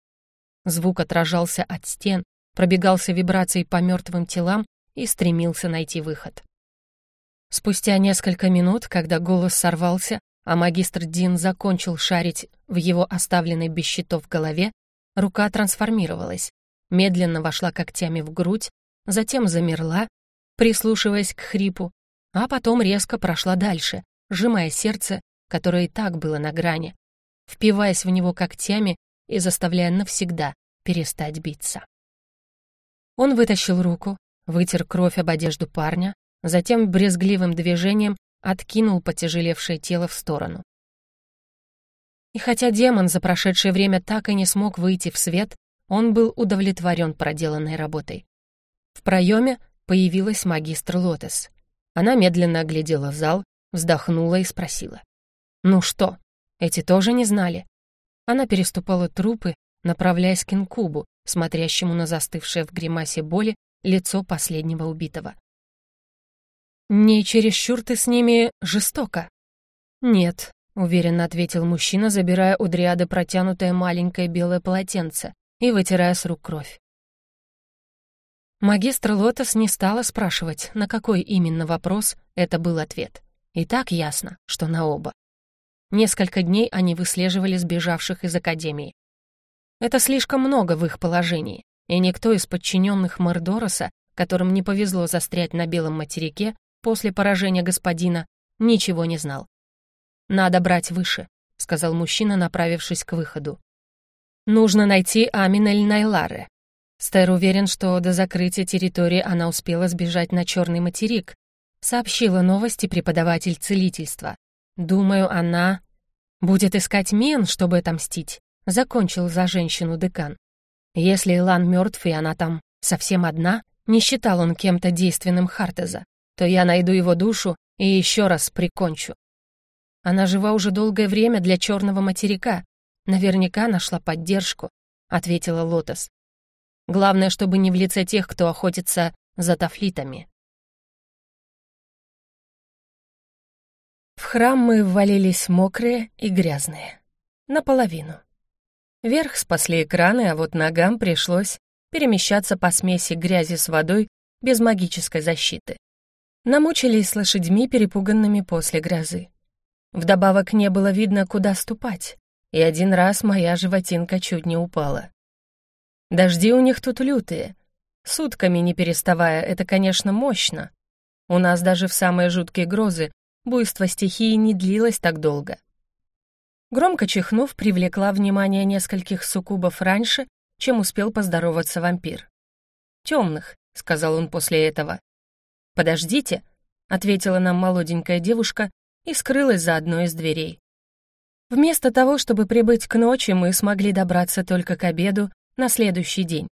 Звук отражался от стен, пробегался вибрацией по мертвым телам и стремился найти выход. Спустя несколько минут, когда голос сорвался, а магистр Дин закончил шарить в его оставленной без щитов голове, рука трансформировалась, медленно вошла когтями в грудь, затем замерла, прислушиваясь к хрипу, а потом резко прошла дальше, сжимая сердце, которое и так было на грани, впиваясь в него когтями и заставляя навсегда перестать биться. Он вытащил руку, вытер кровь об одежду парня, затем брезгливым движением откинул потяжелевшее тело в сторону. И хотя демон за прошедшее время так и не смог выйти в свет, он был удовлетворен проделанной работой. В проеме появилась магистр Лотес. Она медленно оглядела зал, вздохнула и спросила. «Ну что, эти тоже не знали?» Она переступала трупы, направляясь к инкубу, смотрящему на застывшее в гримасе боли лицо последнего убитого. «Не чересчур ты с ними жестоко?» «Нет», — уверенно ответил мужчина, забирая у дриады протянутое маленькое белое полотенце и вытирая с рук кровь. Магистр Лотос не стала спрашивать, на какой именно вопрос это был ответ. И так ясно, что на оба. Несколько дней они выслеживали сбежавших из Академии. Это слишком много в их положении, и никто из подчиненных Мордороса, которым не повезло застрять на Белом материке после поражения господина, ничего не знал. «Надо брать выше», — сказал мужчина, направившись к выходу. «Нужно найти Аминель Найларе. Стер уверен, что до закрытия территории она успела сбежать на Черный материк. Сообщила новости преподаватель целительства. Думаю, она будет искать Мен, чтобы отомстить. Закончил за женщину декан. Если Илан мертв и она там совсем одна, не считал он кем-то действенным Хартеза, то я найду его душу и еще раз прикончу. Она жива уже долгое время для Черного материка. Наверняка нашла поддержку, ответила Лотос. Главное, чтобы не в лице тех, кто охотится за тафлитами. В храм мы ввалились мокрые и грязные. Наполовину. Вверх спасли экраны, а вот ногам пришлось перемещаться по смеси грязи с водой без магической защиты. Намучились с лошадьми, перепуганными после грозы. Вдобавок не было видно, куда ступать, и один раз моя животинка чуть не упала. Дожди у них тут лютые. Сутками не переставая, это, конечно, мощно. У нас даже в самые жуткие грозы буйство стихии не длилось так долго. Громко чихнув, привлекла внимание нескольких суккубов раньше, чем успел поздороваться вампир. «Темных», — сказал он после этого. «Подождите», — ответила нам молоденькая девушка и скрылась за одной из дверей. Вместо того, чтобы прибыть к ночи, мы смогли добраться только к обеду на следующий день.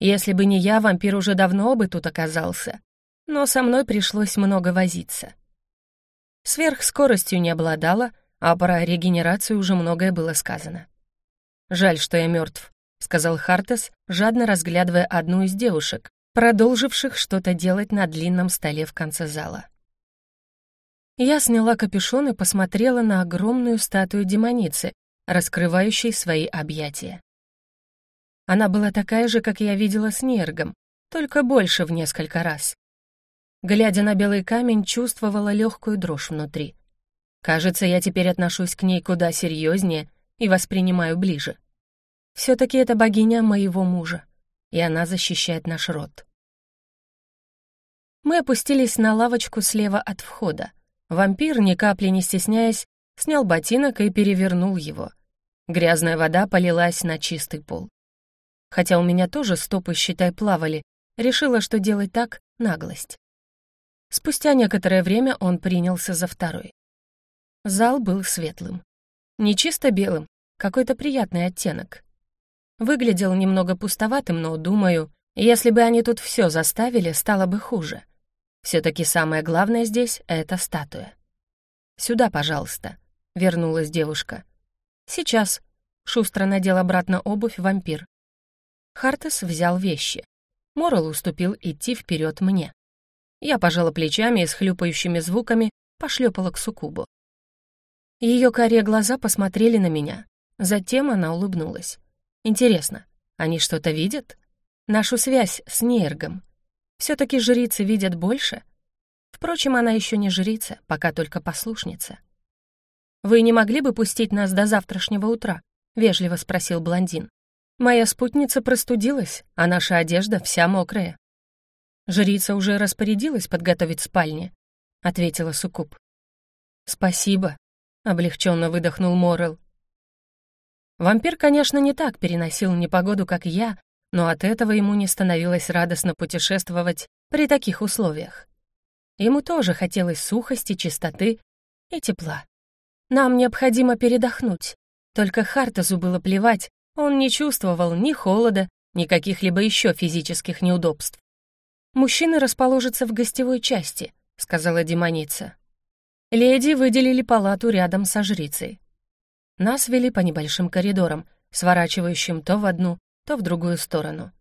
Если бы не я, вампир уже давно бы тут оказался. Но со мной пришлось много возиться. Сверхскоростью не обладала, а про регенерацию уже многое было сказано. «Жаль, что я мертв, сказал Хартес, жадно разглядывая одну из девушек, продолживших что-то делать на длинном столе в конце зала. Я сняла капюшон и посмотрела на огромную статую демоницы, раскрывающей свои объятия. Она была такая же, как я видела с Нергом, только больше в несколько раз. Глядя на белый камень, чувствовала легкую дрожь внутри. Кажется, я теперь отношусь к ней куда серьезнее и воспринимаю ближе. Все-таки это богиня моего мужа, и она защищает наш род. Мы опустились на лавочку слева от входа. Вампир, ни капли не стесняясь, снял ботинок и перевернул его. Грязная вода полилась на чистый пол. Хотя у меня тоже стопы, считай, плавали, решила, что делать так — наглость. Спустя некоторое время он принялся за второй. Зал был светлым. Не чисто белым, какой-то приятный оттенок. Выглядел немного пустоватым, но, думаю, если бы они тут все заставили, стало бы хуже. Все-таки самое главное здесь — это статуя. «Сюда, пожалуйста», — вернулась девушка. «Сейчас», — шустро надел обратно обувь вампир. Хартес взял вещи. Морал уступил идти вперед мне. Я пожала плечами и с хлюпающими звуками пошлепала к суккубу. Ее карие глаза посмотрели на меня. Затем она улыбнулась. Интересно, они что-то видят? Нашу связь с Нейргом. Все-таки жрицы видят больше? Впрочем, она еще не жрица, пока только послушница. «Вы не могли бы пустить нас до завтрашнего утра?» — вежливо спросил блондин. «Моя спутница простудилась, а наша одежда вся мокрая». «Жрица уже распорядилась подготовить спальни», — ответила Сукуб. «Спасибо», — облегченно выдохнул Морел. Вампир, конечно, не так переносил непогоду, как я, но от этого ему не становилось радостно путешествовать при таких условиях. Ему тоже хотелось сухости, чистоты и тепла. Нам необходимо передохнуть. Только Хартезу было плевать, он не чувствовал ни холода, ни каких-либо еще физических неудобств. «Мужчины расположатся в гостевой части», — сказала демоница. Леди выделили палату рядом со жрицей. Нас вели по небольшим коридорам, сворачивающим то в одну, то в другую сторону.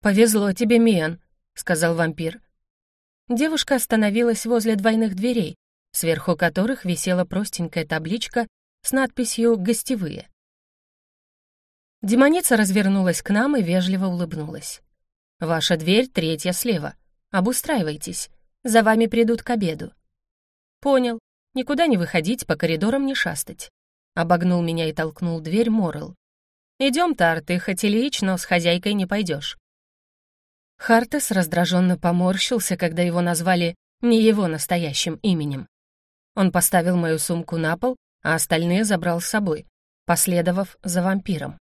«Повезло тебе, Миан», — сказал вампир. Девушка остановилась возле двойных дверей, сверху которых висела простенькая табличка с надписью «Гостевые». Демоница развернулась к нам и вежливо улыбнулась. «Ваша дверь третья слева. Обустраивайтесь. За вами придут к обеду». «Понял. Никуда не выходить, по коридорам не шастать. Обогнул меня и толкнул дверь Морел. «Идем, Тар, ты хоть и лич, но с хозяйкой не пойдешь. Хартес раздраженно поморщился, когда его назвали не его настоящим именем. Он поставил мою сумку на пол, а остальные забрал с собой, последовав за вампиром.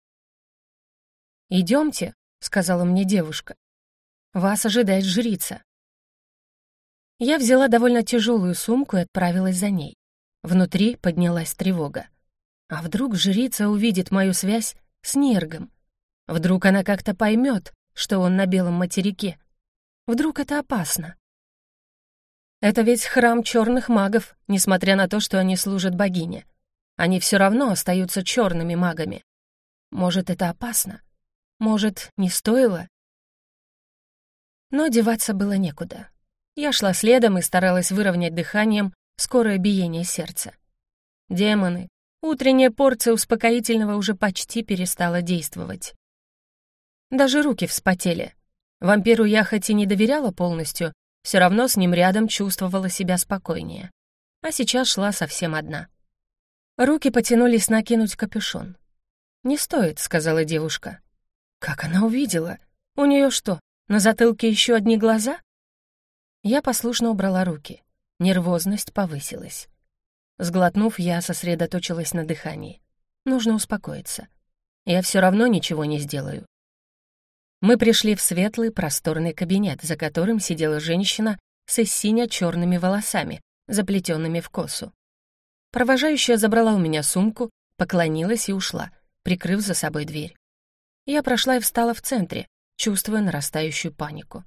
«Идемте», — сказала мне девушка. «Вас ожидает жрица». Я взяла довольно тяжелую сумку и отправилась за ней. Внутри поднялась тревога. А вдруг жрица увидит мою связь с Нергом? Вдруг она как-то поймет, что он на белом материке? Вдруг это опасно? Это ведь храм черных магов, несмотря на то, что они служат богине. Они все равно остаются черными магами. Может, это опасно? Может, не стоило? Но деваться было некуда. Я шла следом и старалась выровнять дыханием скорое биение сердца. Демоны, Утренняя порция успокоительного уже почти перестала действовать. Даже руки вспотели. Вампиру я хоть и не доверяла полностью, все равно с ним рядом чувствовала себя спокойнее. А сейчас шла совсем одна. Руки потянулись накинуть капюшон. «Не стоит», — сказала девушка. «Как она увидела? У нее что, на затылке еще одни глаза?» Я послушно убрала руки. Нервозность повысилась. Сглотнув, я сосредоточилась на дыхании. Нужно успокоиться. Я все равно ничего не сделаю. Мы пришли в светлый, просторный кабинет, за которым сидела женщина с сине-черными волосами, заплетенными в косу. Провожающая забрала у меня сумку, поклонилась и ушла, прикрыв за собой дверь. Я прошла и встала в центре, чувствуя нарастающую панику.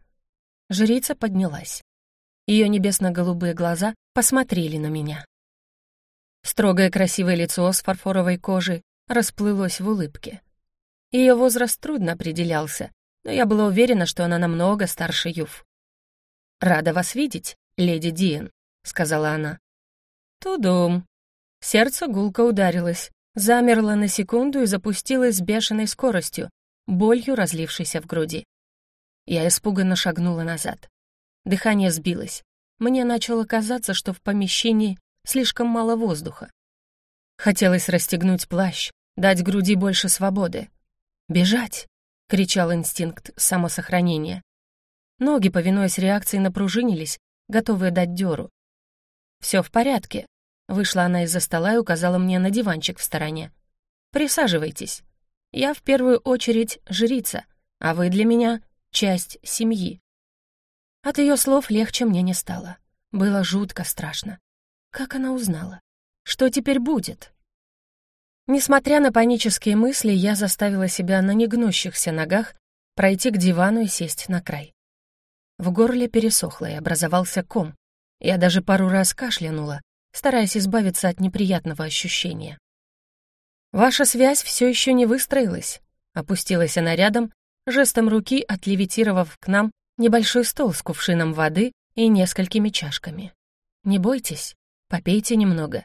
Жрица поднялась. Ее небесно-голубые глаза посмотрели на меня. Строгое красивое лицо с фарфоровой кожей расплылось в улыбке. Ее возраст трудно определялся, но я была уверена, что она намного старше Юф. «Рада вас видеть, леди Диен», — сказала она. «Тудум». Сердце гулко ударилось, замерло на секунду и запустилось с бешеной скоростью, болью разлившейся в груди. Я испуганно шагнула назад. Дыхание сбилось. Мне начало казаться, что в помещении слишком мало воздуха. Хотелось расстегнуть плащ, дать груди больше свободы. «Бежать!» — кричал инстинкт самосохранения. Ноги, повинуясь реакции, напружинились, готовые дать дёру. «Всё в порядке», — вышла она из-за стола и указала мне на диванчик в стороне. «Присаживайтесь. Я в первую очередь жрица, а вы для меня часть семьи». От её слов легче мне не стало. Было жутко страшно. Как она узнала? Что теперь будет? Несмотря на панические мысли, я заставила себя на негнущихся ногах пройти к дивану и сесть на край. В горле пересохло и образовался ком. Я даже пару раз кашлянула, стараясь избавиться от неприятного ощущения. «Ваша связь все еще не выстроилась», — опустилась она рядом, жестом руки отлевитировав к нам небольшой стол с кувшином воды и несколькими чашками. «Не бойтесь, попейте немного.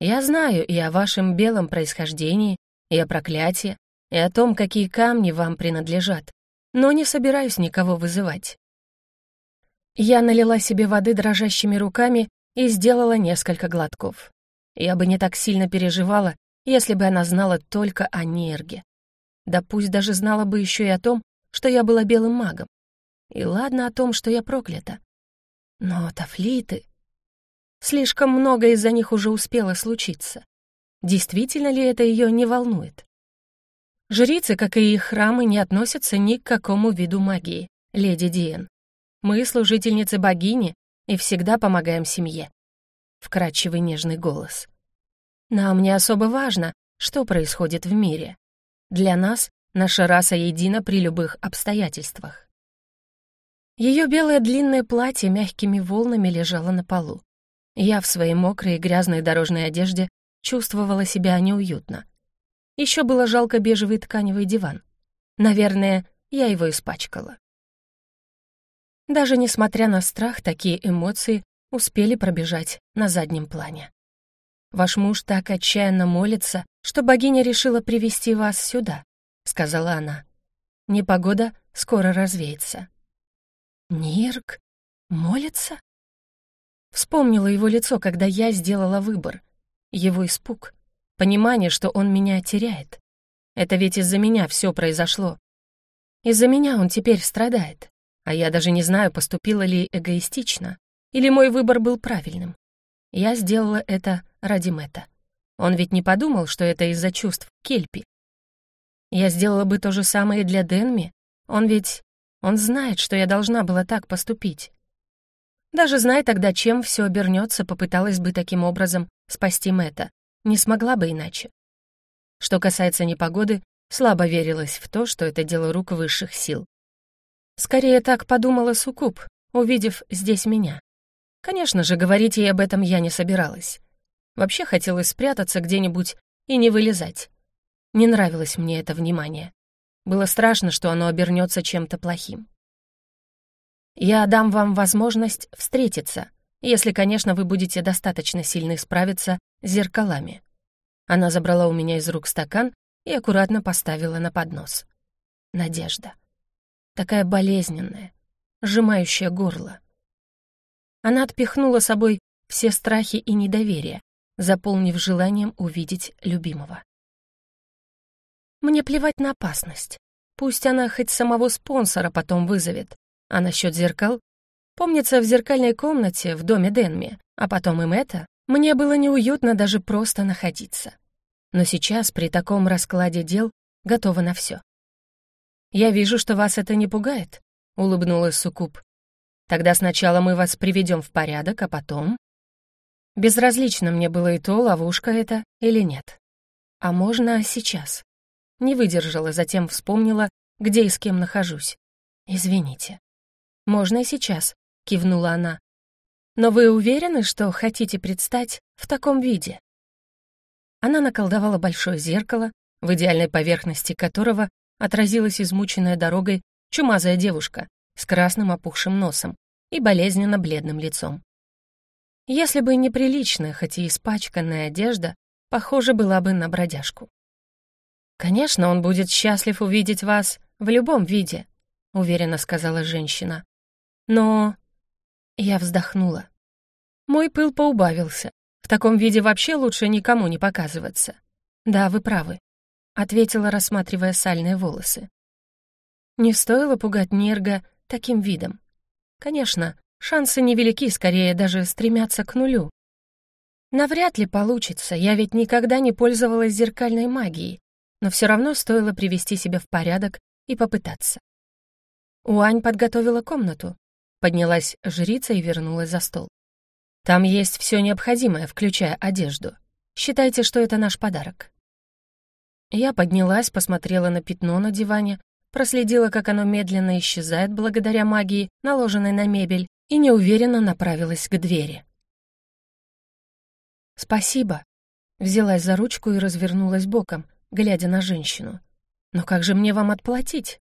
Я знаю и о вашем белом происхождении, и о проклятии, и о том, какие камни вам принадлежат, но не собираюсь никого вызывать. Я налила себе воды дрожащими руками и сделала несколько глотков. Я бы не так сильно переживала, если бы она знала только о Нерге. Да пусть даже знала бы еще и о том, что я была белым магом. И ладно о том, что я проклята. Но тафлиты... Слишком много из-за них уже успело случиться. Действительно ли это ее не волнует? Жрицы, как и их храмы, не относятся ни к какому виду магии, леди Диен. Мы служительницы богини и всегда помогаем семье. Вкрадчивый нежный голос. Нам не особо важно, что происходит в мире. Для нас наша раса едина при любых обстоятельствах. Ее белое длинное платье мягкими волнами лежало на полу. Я в своей мокрой и грязной дорожной одежде чувствовала себя неуютно. Еще было жалко бежевый тканевый диван. Наверное, я его испачкала. Даже несмотря на страх, такие эмоции успели пробежать на заднем плане. «Ваш муж так отчаянно молится, что богиня решила привести вас сюда», — сказала она. «Непогода скоро развеется». «Нирк? Молится?» Вспомнила его лицо, когда я сделала выбор. Его испуг. Понимание, что он меня теряет. Это ведь из-за меня все произошло. Из-за меня он теперь страдает. А я даже не знаю, поступила ли эгоистично, или мой выбор был правильным. Я сделала это ради Мэтта. Он ведь не подумал, что это из-за чувств Кельпи. Я сделала бы то же самое для Денми. Он ведь... Он знает, что я должна была так поступить. Даже зная тогда, чем все обернется, попыталась бы таким образом спасти Мэтта. Не смогла бы иначе. Что касается непогоды, слабо верилась в то, что это дело рук высших сил. Скорее так подумала Сукуб, увидев здесь меня. Конечно же, говорить ей об этом я не собиралась. Вообще хотелось спрятаться где-нибудь и не вылезать. Не нравилось мне это внимание. Было страшно, что оно обернется чем-то плохим. Я дам вам возможность встретиться, если, конечно, вы будете достаточно сильны справиться с зеркалами». Она забрала у меня из рук стакан и аккуратно поставила на поднос. Надежда. Такая болезненная, сжимающая горло. Она отпихнула собой все страхи и недоверие, заполнив желанием увидеть любимого. Мне плевать на опасность. Пусть она хоть самого спонсора потом вызовет. А насчет зеркал? Помнится, в зеркальной комнате в доме Денми, а потом им это, мне было неуютно даже просто находиться. Но сейчас, при таком раскладе дел, готова на все. «Я вижу, что вас это не пугает», — улыбнулась Сукуб. «Тогда сначала мы вас приведем в порядок, а потом...» Безразлично мне было и то, ловушка это или нет. А можно сейчас? Не выдержала, затем вспомнила, где и с кем нахожусь. Извините. «Можно и сейчас», — кивнула она. «Но вы уверены, что хотите предстать в таком виде. Она наколдовала большое зеркало, в идеальной поверхности которого отразилась измученная дорогой чумазая девушка с красным опухшим носом и болезненно бледным лицом. Если бы неприличная, хоть и испачканная одежда, похоже была бы на бродяжку. «Конечно, он будет счастлив увидеть вас в любом виде», — уверенно сказала женщина. «Но...» Я вздохнула. Мой пыл поубавился. В таком виде вообще лучше никому не показываться. «Да, вы правы», — ответила, рассматривая сальные волосы. Не стоило пугать Нерга таким видом. Конечно, шансы невелики, скорее даже стремятся к нулю. Навряд ли получится, я ведь никогда не пользовалась зеркальной магией, но все равно стоило привести себя в порядок и попытаться. Уань подготовила комнату. Поднялась жрица и вернулась за стол. Там есть все необходимое, включая одежду. Считайте, что это наш подарок. Я поднялась, посмотрела на пятно на диване, проследила, как оно медленно исчезает благодаря магии, наложенной на мебель, и неуверенно направилась к двери. «Спасибо», — взялась за ручку и развернулась боком, глядя на женщину. «Но как же мне вам отплатить?»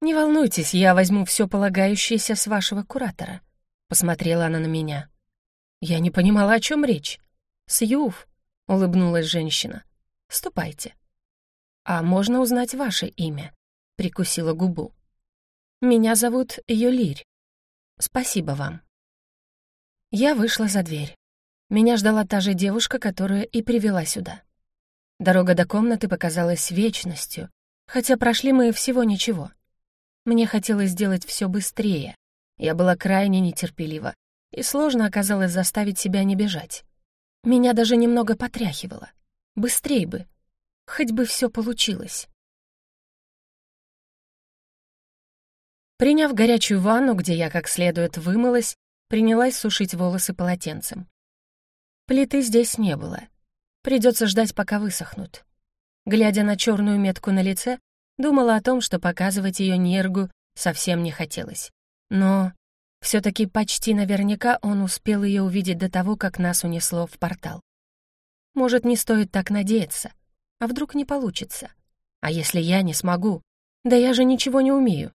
«Не волнуйтесь, я возьму все полагающееся с вашего куратора», — посмотрела она на меня. Я не понимала, о чем речь. «Сьюф», — улыбнулась женщина, — «ступайте». «А можно узнать ваше имя?» прикусила губу. «Меня зовут Юлирь. Спасибо вам». Я вышла за дверь. Меня ждала та же девушка, которая и привела сюда. Дорога до комнаты показалась вечностью, хотя прошли мы всего ничего. Мне хотелось сделать все быстрее. Я была крайне нетерпелива, и сложно оказалось заставить себя не бежать. Меня даже немного потряхивало. Быстрей бы. Хоть бы все получилось. Приняв горячую ванну, где я как следует вымылась, принялась сушить волосы полотенцем. Плиты здесь не было. Придется ждать, пока высохнут. Глядя на черную метку на лице, думала о том, что показывать ее Нергу совсем не хотелось. Но все таки почти наверняка он успел ее увидеть до того, как нас унесло в портал. Может, не стоит так надеяться. А вдруг не получится? А если я не смогу? Да я же ничего не умею.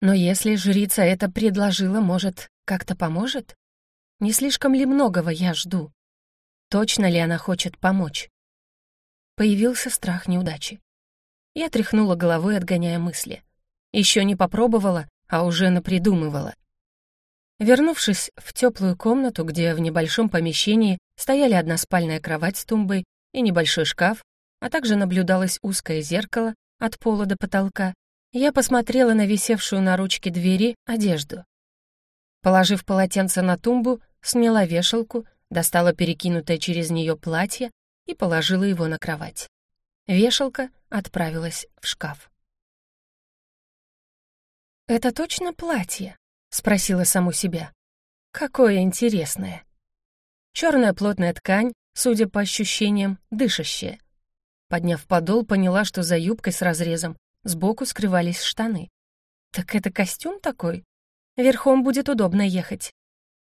Но если жрица это предложила, может, как-то поможет? Не слишком ли многого я жду? Точно ли она хочет помочь? Появился страх неудачи. Я тряхнула головой, отгоняя мысли. Еще не попробовала, а уже напридумывала. Вернувшись в теплую комнату, где в небольшом помещении стояли односпальная кровать с тумбой и небольшой шкаф, а также наблюдалось узкое зеркало от пола до потолка, я посмотрела на висевшую на ручке двери одежду. Положив полотенце на тумбу, сняла вешалку, достала перекинутое через нее платье и положила его на кровать. Вешалка отправилась в шкаф. «Это точно платье?» — спросила саму себя. «Какое интересное!» Черная плотная ткань, судя по ощущениям, дышащая. Подняв подол, поняла, что за юбкой с разрезом Сбоку скрывались штаны. Так это костюм такой? Верхом будет удобно ехать.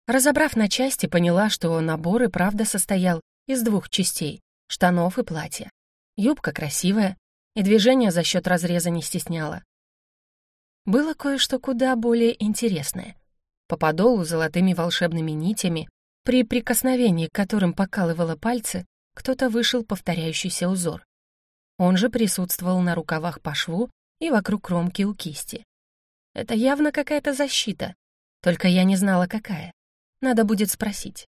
Разобрав на части, поняла, что набор и правда состоял из двух частей — штанов и платья. Юбка красивая, и движение за счет разреза не стесняла. Было кое-что куда более интересное. По подолу золотыми волшебными нитями, при прикосновении к которым покалывало пальцы, кто-то вышел повторяющийся узор. Он же присутствовал на рукавах по шву и вокруг кромки у кисти. Это явно какая-то защита, только я не знала, какая. Надо будет спросить.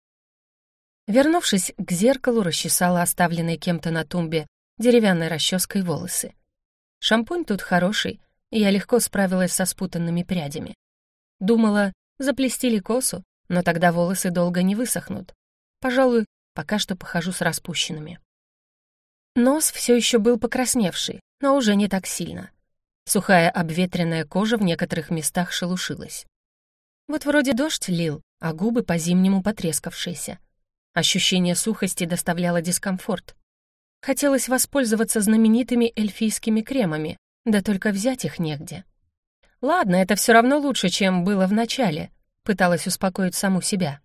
Вернувшись к зеркалу, расчесала оставленные кем-то на тумбе деревянной расческой волосы. Шампунь тут хороший, и я легко справилась со спутанными прядями. Думала, заплести ли косу, но тогда волосы долго не высохнут. Пожалуй, пока что похожу с распущенными. Нос все еще был покрасневший, но уже не так сильно. Сухая обветренная кожа в некоторых местах шелушилась. Вот вроде дождь лил, а губы по-зимнему потрескавшиеся. Ощущение сухости доставляло дискомфорт. Хотелось воспользоваться знаменитыми эльфийскими кремами, да только взять их негде. Ладно, это все равно лучше, чем было в начале, пыталась успокоить саму себя.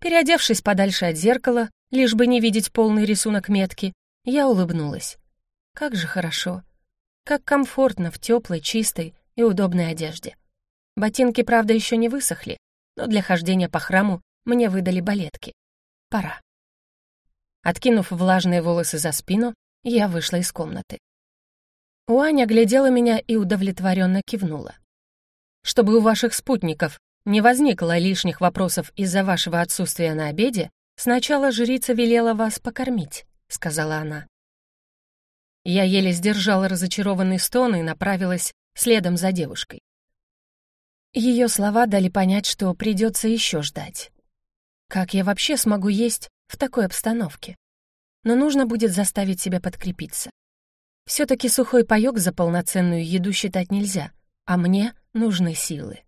Переодевшись подальше от зеркала, лишь бы не видеть полный рисунок метки, я улыбнулась. Как же хорошо. Как комфортно в теплой, чистой и удобной одежде. Ботинки, правда, еще не высохли, но для хождения по храму мне выдали балетки. Пора. Откинув влажные волосы за спину, я вышла из комнаты. Уаня глядела меня и удовлетворенно кивнула. «Чтобы у ваших спутников не возникло лишних вопросов из-за вашего отсутствия на обеде, сначала жрица велела вас покормить», — сказала она. Я еле сдержала разочарованный стон и направилась следом за девушкой. Ее слова дали понять, что придется еще ждать. Как я вообще смогу есть в такой обстановке? Но нужно будет заставить себя подкрепиться. Все-таки сухой паёк за полноценную еду считать нельзя, а мне нужны силы.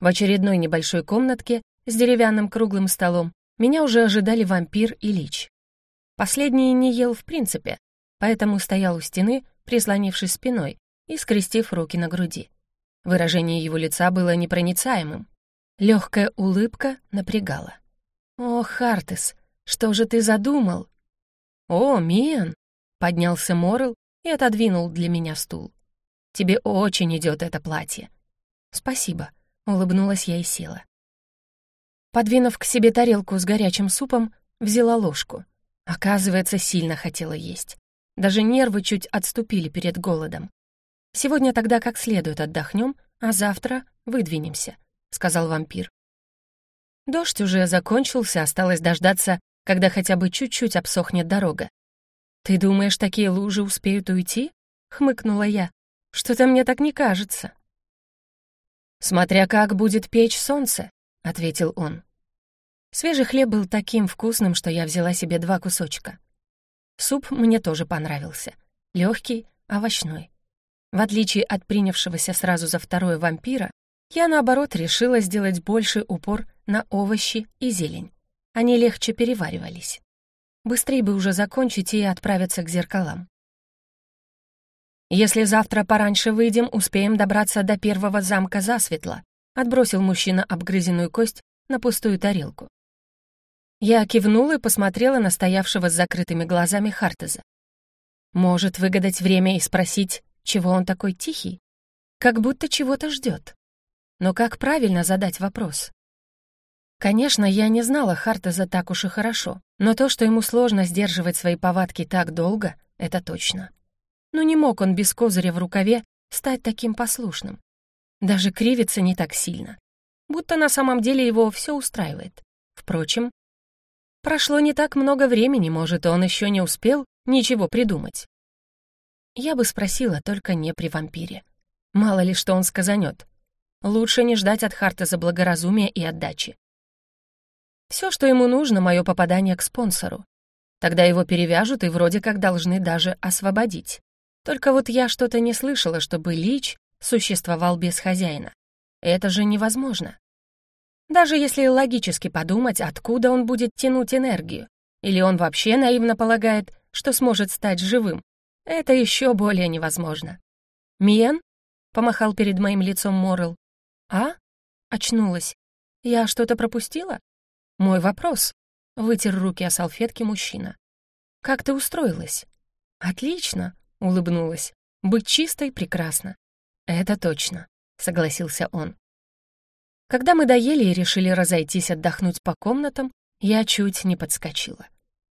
В очередной небольшой комнатке с деревянным круглым столом меня уже ожидали вампир и лич. Последний не ел в принципе, поэтому стоял у стены, прислонившись спиной и скрестив руки на груди. Выражение его лица было непроницаемым. Легкая улыбка напрягала. «О, Хартес, что же ты задумал?» «О, Миан!» — поднялся Морел и отодвинул для меня стул. «Тебе очень идет это платье». «Спасибо», — улыбнулась я и села. Подвинув к себе тарелку с горячим супом, взяла ложку. Оказывается, сильно хотела есть. Даже нервы чуть отступили перед голодом. «Сегодня тогда как следует отдохнем, а завтра выдвинемся», — сказал вампир. Дождь уже закончился, осталось дождаться, когда хотя бы чуть-чуть обсохнет дорога. «Ты думаешь, такие лужи успеют уйти?» — хмыкнула я. «Что-то мне так не кажется». «Смотря как будет печь солнце», — ответил он. Свежий хлеб был таким вкусным, что я взяла себе два кусочка. Суп мне тоже понравился. Легкий, овощной. В отличие от принявшегося сразу за второе вампира, я, наоборот, решила сделать больше упор на овощи и зелень. Они легче переваривались. Быстрее бы уже закончить и отправиться к зеркалам. «Если завтра пораньше выйдем, успеем добраться до первого замка засветло», отбросил мужчина обгрызенную кость на пустую тарелку. Я кивнула и посмотрела на стоявшего с закрытыми глазами Хартеза. Может, выгадать время и спросить, чего он такой тихий? Как будто чего-то ждет. Но как правильно задать вопрос? Конечно, я не знала Хартеза так уж и хорошо, но то, что ему сложно сдерживать свои повадки так долго, это точно. Но не мог он без козыря в рукаве стать таким послушным. Даже кривиться не так сильно. Будто на самом деле его все устраивает. Впрочем, Прошло не так много времени, может, он еще не успел ничего придумать. Я бы спросила, только не при вампире. Мало ли, что он сказанет. Лучше не ждать от Харта благоразумия и отдачи. Все, что ему нужно, мое попадание к спонсору. Тогда его перевяжут и вроде как должны даже освободить. Только вот я что-то не слышала, чтобы Лич существовал без хозяина. Это же невозможно. Даже если логически подумать, откуда он будет тянуть энергию. Или он вообще наивно полагает, что сможет стать живым. Это еще более невозможно. «Миен?» — помахал перед моим лицом Морел. «А?» — очнулась. «Я что-то пропустила?» «Мой вопрос», — вытер руки о салфетке мужчина. «Как ты устроилась?» «Отлично», — улыбнулась. «Быть чистой прекрасно». «Это точно», — согласился он. Когда мы доели и решили разойтись отдохнуть по комнатам, я чуть не подскочила.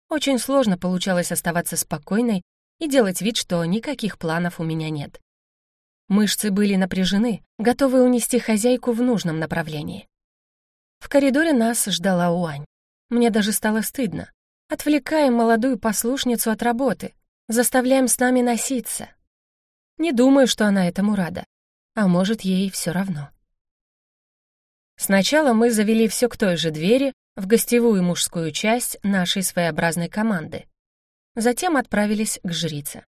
Очень сложно получалось оставаться спокойной и делать вид, что никаких планов у меня нет. Мышцы были напряжены, готовы унести хозяйку в нужном направлении. В коридоре нас ждала Уань. Мне даже стало стыдно. Отвлекаем молодую послушницу от работы, заставляем с нами носиться. Не думаю, что она этому рада. А может, ей все равно. Сначала мы завели все к той же двери, в гостевую мужскую часть нашей своеобразной команды. Затем отправились к жрице.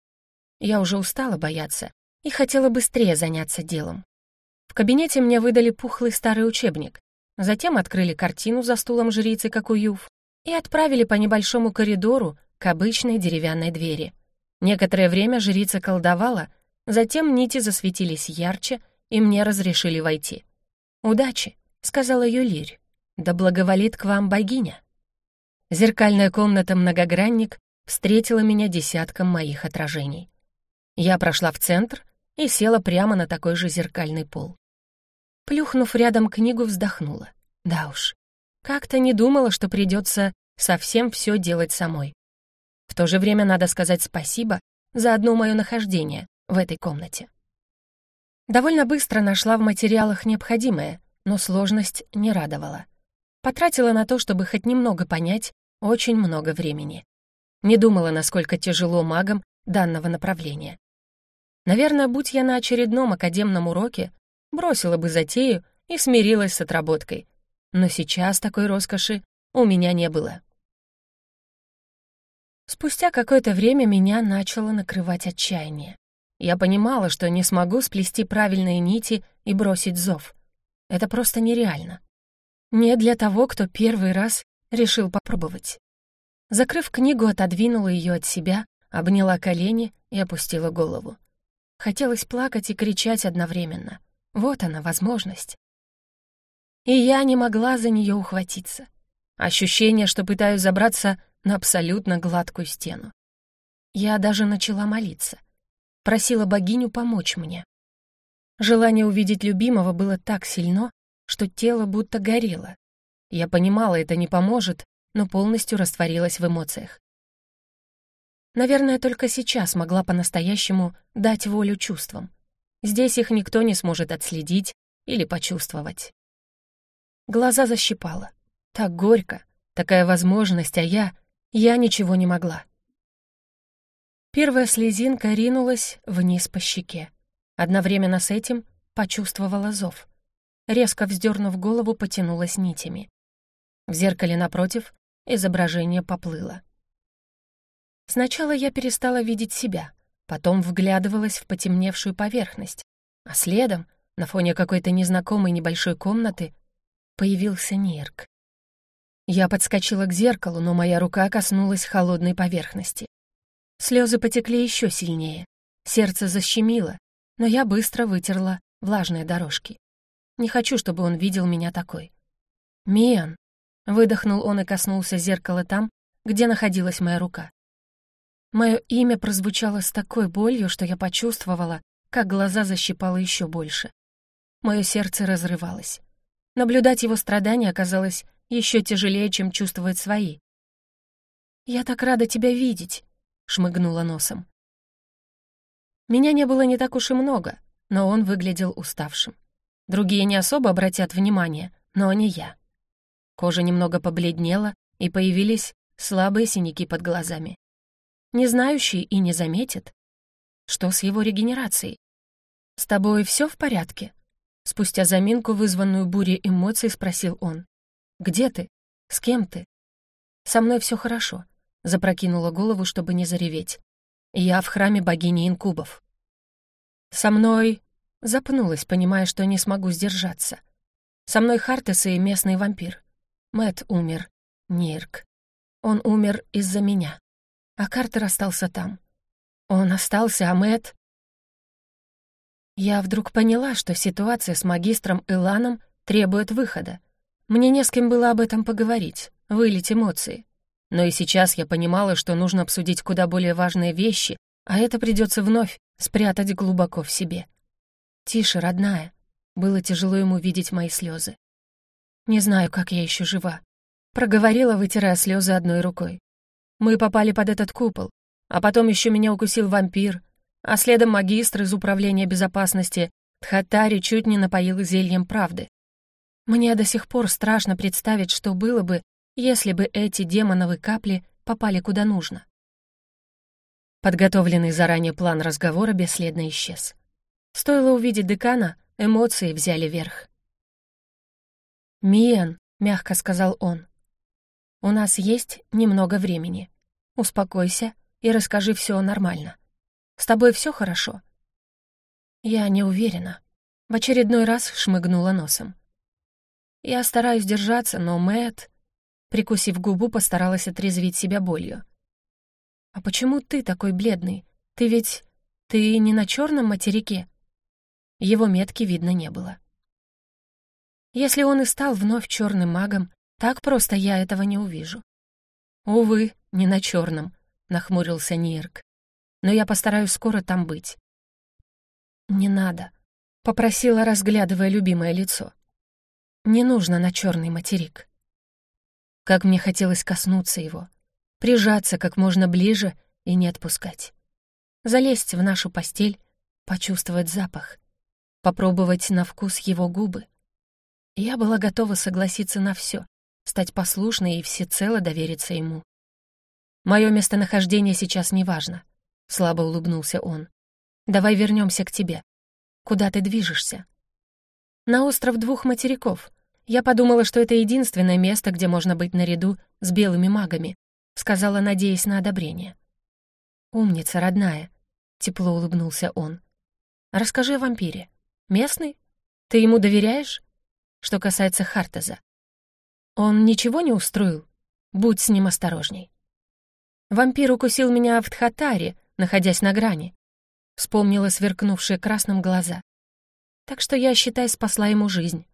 Я уже устала бояться и хотела быстрее заняться делом. В кабинете мне выдали пухлый старый учебник, затем открыли картину за стулом жрицы, как у Юв, и отправили по небольшому коридору к обычной деревянной двери. Некоторое время жрица колдовала, затем нити засветились ярче, и мне разрешили войти. Удачи! — сказала Юлирь. Да благоволит к вам богиня. Зеркальная комната-многогранник встретила меня десятком моих отражений. Я прошла в центр и села прямо на такой же зеркальный пол. Плюхнув рядом книгу, вздохнула. Да уж, как-то не думала, что придется совсем все делать самой. В то же время надо сказать спасибо за одно мое нахождение в этой комнате. Довольно быстро нашла в материалах необходимое, но сложность не радовала. Потратила на то, чтобы хоть немного понять, очень много времени. Не думала, насколько тяжело магам данного направления. Наверное, будь я на очередном академном уроке, бросила бы затею и смирилась с отработкой. Но сейчас такой роскоши у меня не было. Спустя какое-то время меня начало накрывать отчаяние. Я понимала, что не смогу сплести правильные нити и бросить зов. Это просто нереально. Не для того, кто первый раз решил попробовать. Закрыв книгу, отодвинула ее от себя, обняла колени и опустила голову. Хотелось плакать и кричать одновременно. Вот она, возможность. И я не могла за нее ухватиться. Ощущение, что пытаюсь забраться на абсолютно гладкую стену. Я даже начала молиться. Просила богиню помочь мне. Желание увидеть любимого было так сильно, что тело будто горело. Я понимала, это не поможет, но полностью растворилась в эмоциях. Наверное, только сейчас могла по-настоящему дать волю чувствам. Здесь их никто не сможет отследить или почувствовать. Глаза защипала. Так горько, такая возможность, а я... я ничего не могла. Первая слезинка ринулась вниз по щеке. Одновременно с этим почувствовала зов. Резко вздернув голову, потянулась нитями. В зеркале напротив изображение поплыло. Сначала я перестала видеть себя, потом вглядывалась в потемневшую поверхность, а следом, на фоне какой-то незнакомой небольшой комнаты, появился Нирк. Я подскочила к зеркалу, но моя рука коснулась холодной поверхности. Слезы потекли еще сильнее, сердце защемило, но я быстро вытерла влажные дорожки. Не хочу, чтобы он видел меня такой. «Миан», Выдохнул он и коснулся зеркала там, где находилась моя рука. Мое имя прозвучало с такой болью, что я почувствовала, как глаза защипало еще больше. Мое сердце разрывалось. Наблюдать его страдания оказалось еще тяжелее, чем чувствовать свои. «Я так рада тебя видеть», — шмыгнула носом. Меня не было не так уж и много, но он выглядел уставшим. Другие не особо обратят внимание, но не я. Кожа немного побледнела, и появились слабые синяки под глазами. Не знающий и не заметит. Что с его регенерацией? «С тобой все в порядке?» Спустя заминку, вызванную бурей эмоций, спросил он. «Где ты? С кем ты?» «Со мной все хорошо», — запрокинула голову, чтобы не зареветь. «Я в храме богини инкубов». «Со мной...» — запнулась, понимая, что не смогу сдержаться. «Со мной Хартес и местный вампир. Мэт умер. Нирк. Он умер из-за меня. А Картер остался там. Он остался, а Мэт... Я вдруг поняла, что ситуация с магистром Иланом требует выхода. Мне не с кем было об этом поговорить, вылить эмоции. Но и сейчас я понимала, что нужно обсудить куда более важные вещи, а это придется вновь спрятать глубоко в себе. «Тише, родная». Было тяжело ему видеть мои слезы. Не знаю, как я еще жива. Проговорила, вытирая слезы одной рукой. Мы попали под этот купол, а потом еще меня укусил вампир, а следом магистр из Управления безопасности Тхатари чуть не напоил зельем правды. Мне до сих пор страшно представить, что было бы, если бы эти демоновые капли попали куда нужно. Подготовленный заранее план разговора бесследно исчез. Стоило увидеть декана, эмоции взяли верх. «Миен», — мягко сказал он, — «у нас есть немного времени. Успокойся и расскажи все нормально. С тобой все хорошо?» «Я не уверена». В очередной раз шмыгнула носом. «Я стараюсь держаться, но Мэтт...» Прикусив губу, постаралась отрезвить себя болью. «А почему ты такой бледный? Ты ведь... Ты не на черном материке?» Его метки видно не было. Если он и стал вновь черным магом, так просто я этого не увижу. Увы, не на черном, нахмурился Нирк. Но я постараюсь скоро там быть. Не надо, попросила, разглядывая любимое лицо. Не нужно на черный материк. Как мне хотелось коснуться его, прижаться как можно ближе и не отпускать. Залезть в нашу постель, почувствовать запах, попробовать на вкус его губы. Я была готова согласиться на все, стать послушной и всецело довериться ему. «Мое местонахождение сейчас не важно», — слабо улыбнулся он. «Давай вернемся к тебе. Куда ты движешься?» «На остров двух материков. Я подумала, что это единственное место, где можно быть наряду с белыми магами», — сказала, надеясь на одобрение. «Умница, родная», — тепло улыбнулся он. «Расскажи о вампире. Местный? Ты ему доверяешь? Что касается Хартеза. Он ничего не устроил? Будь с ним осторожней. Вампир укусил меня в Тхатаре, находясь на грани. Вспомнила сверкнувшие красным глаза. Так что я, считай, спасла ему жизнь.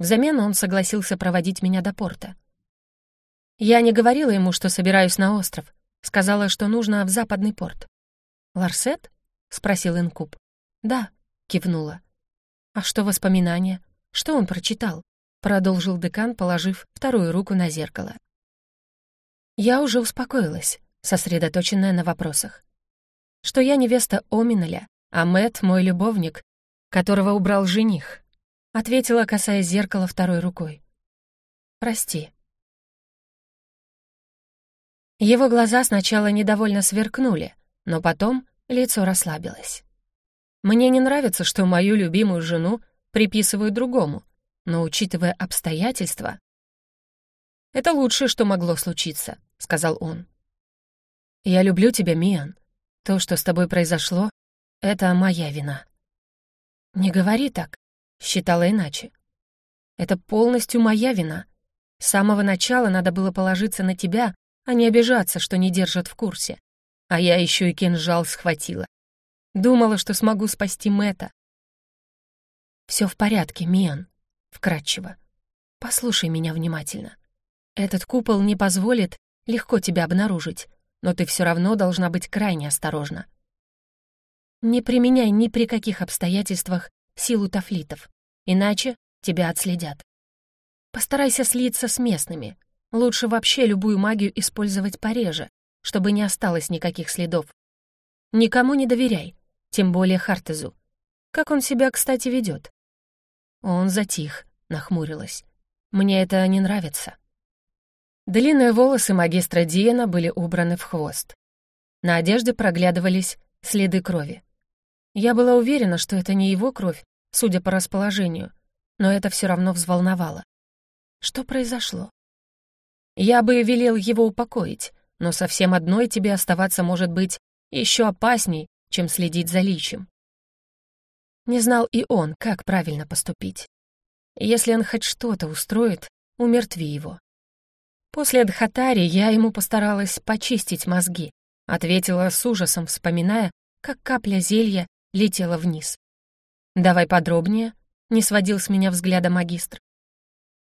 Взамен он согласился проводить меня до порта. Я не говорила ему, что собираюсь на остров. Сказала, что нужно в западный порт. «Ларсет?» — спросил Инкуб. «Да», — кивнула. «А что воспоминания? Что он прочитал?» Продолжил декан, положив вторую руку на зеркало. Я уже успокоилась, сосредоточенная на вопросах. Что я невеста Оминаля, а Мэт мой любовник, которого убрал жених, ответила, касаясь зеркала второй рукой. «Прости». Его глаза сначала недовольно сверкнули, но потом лицо расслабилось. «Мне не нравится, что мою любимую жену приписывают другому, но, учитывая обстоятельства... «Это лучшее, что могло случиться», — сказал он. «Я люблю тебя, Миан. То, что с тобой произошло, — это моя вина». «Не говори так», — считала иначе. «Это полностью моя вина. С самого начала надо было положиться на тебя, а не обижаться, что не держат в курсе. А я еще и кинжал схватила. Думала, что смогу спасти Мэта. Все в порядке, Миан вкратчиво. «Послушай меня внимательно. Этот купол не позволит легко тебя обнаружить, но ты все равно должна быть крайне осторожна. Не применяй ни при каких обстоятельствах силу тафлитов, иначе тебя отследят. Постарайся слиться с местными. Лучше вообще любую магию использовать пореже, чтобы не осталось никаких следов. Никому не доверяй, тем более Хартезу. Как он себя, кстати, ведет? Он затих, нахмурилась. «Мне это не нравится». Длинные волосы магистра Диена были убраны в хвост. На одежде проглядывались следы крови. Я была уверена, что это не его кровь, судя по расположению, но это все равно взволновало. Что произошло? Я бы велел его упокоить, но совсем одной тебе оставаться может быть еще опасней, чем следить за личем. Не знал и он, как правильно поступить. Если он хоть что-то устроит, умертви его. После Дхатари я ему постаралась почистить мозги, ответила с ужасом, вспоминая, как капля зелья летела вниз. «Давай подробнее», — не сводил с меня взгляда магистр.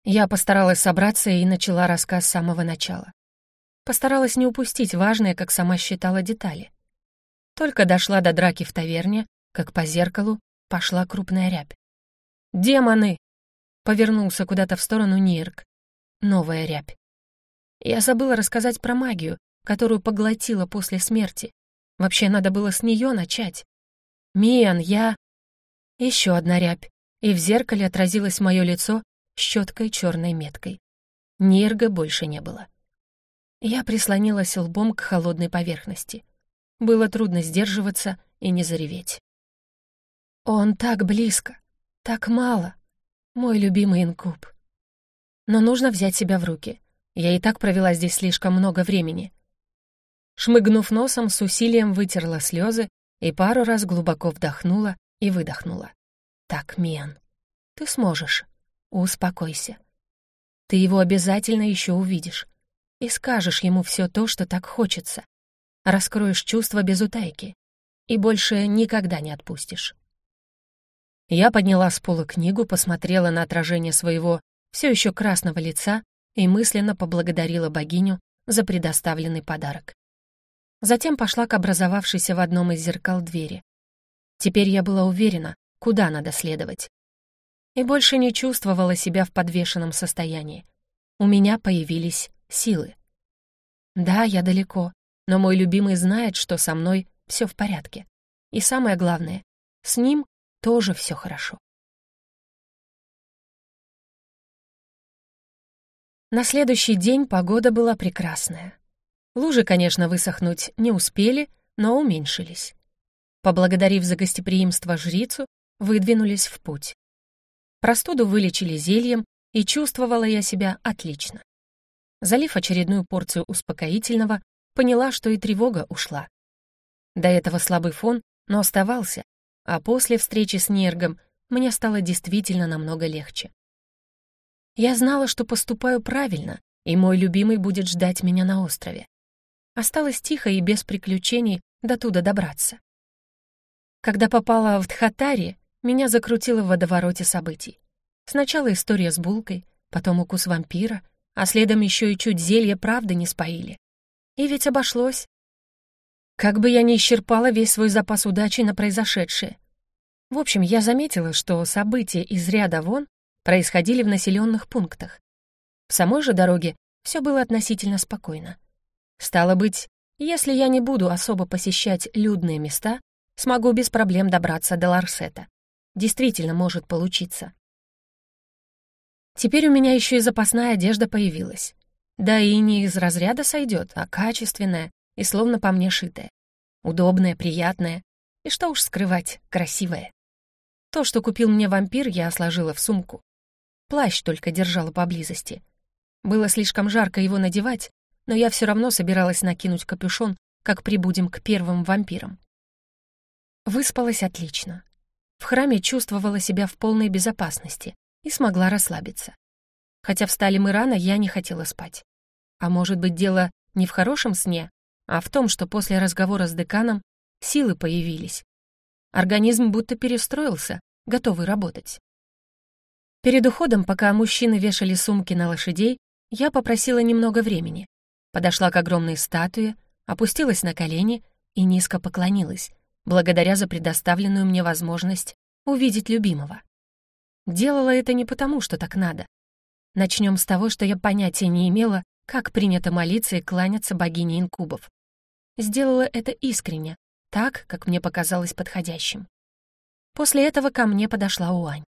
Я постаралась собраться и начала рассказ с самого начала. Постаралась не упустить важные, как сама считала, детали. Только дошла до драки в таверне, как по зеркалу пошла крупная рябь. «Демоны!» — повернулся куда-то в сторону Нирк. Новая рябь. Я забыла рассказать про магию, которую поглотила после смерти. Вообще, надо было с нее начать. «Миан, я...» Еще одна рябь, и в зеркале отразилось мое лицо щеткой черной меткой. Нирга больше не было. Я прислонилась лбом к холодной поверхности. Было трудно сдерживаться и не зареветь. Он так близко, так мало. Мой любимый инкуб. Но нужно взять себя в руки. Я и так провела здесь слишком много времени. Шмыгнув носом, с усилием вытерла слезы и пару раз глубоко вдохнула и выдохнула. «Так, Миан, ты сможешь. Успокойся. Ты его обязательно еще увидишь. И скажешь ему все то, что так хочется. Раскроешь чувства без утайки. И больше никогда не отпустишь. Я подняла с пола книгу, посмотрела на отражение своего все еще красного лица и мысленно поблагодарила богиню за предоставленный подарок. Затем пошла к образовавшейся в одном из зеркал двери. Теперь я была уверена, куда надо следовать. И больше не чувствовала себя в подвешенном состоянии. У меня появились силы. Да, я далеко, но мой любимый знает, что со мной все в порядке. И самое главное, с ним тоже все хорошо. На следующий день погода была прекрасная. Лужи, конечно, высохнуть не успели, но уменьшились. Поблагодарив за гостеприимство жрицу, выдвинулись в путь. Простуду вылечили зельем, и чувствовала я себя отлично. Залив очередную порцию успокоительного, поняла, что и тревога ушла. До этого слабый фон, но оставался, а после встречи с Нергом мне стало действительно намного легче. Я знала, что поступаю правильно, и мой любимый будет ждать меня на острове. Осталось тихо и без приключений до туда добраться. Когда попала в Тхатари, меня закрутило в водовороте событий. Сначала история с булкой, потом укус вампира, а следом еще и чуть зелье правды не споили. И ведь обошлось. Как бы я ни исчерпала весь свой запас удачи на произошедшее. В общем, я заметила, что события из ряда вон происходили в населенных пунктах. В самой же дороге все было относительно спокойно. Стало быть, если я не буду особо посещать людные места, смогу без проблем добраться до Ларсета. Действительно может получиться. Теперь у меня еще и запасная одежда появилась. Да и не из разряда сойдет, а качественная, и словно по мне шитая. Удобная, приятная и, что уж скрывать, красивая. То, что купил мне вампир, я сложила в сумку. Плащ только держала поблизости. Было слишком жарко его надевать, но я все равно собиралась накинуть капюшон, как прибудем к первым вампирам. Выспалась отлично. В храме чувствовала себя в полной безопасности и смогла расслабиться. Хотя встали мы рано, я не хотела спать. А может быть, дело не в хорошем сне, а в том, что после разговора с деканом силы появились. Организм будто перестроился, готовый работать. Перед уходом, пока мужчины вешали сумки на лошадей, я попросила немного времени. Подошла к огромной статуе, опустилась на колени и низко поклонилась, благодаря за предоставленную мне возможность увидеть любимого. Делала это не потому, что так надо. Начнем с того, что я понятия не имела, как принято молиться и кланяться богине инкубов сделала это искренне, так, как мне показалось подходящим. После этого ко мне подошла Уань.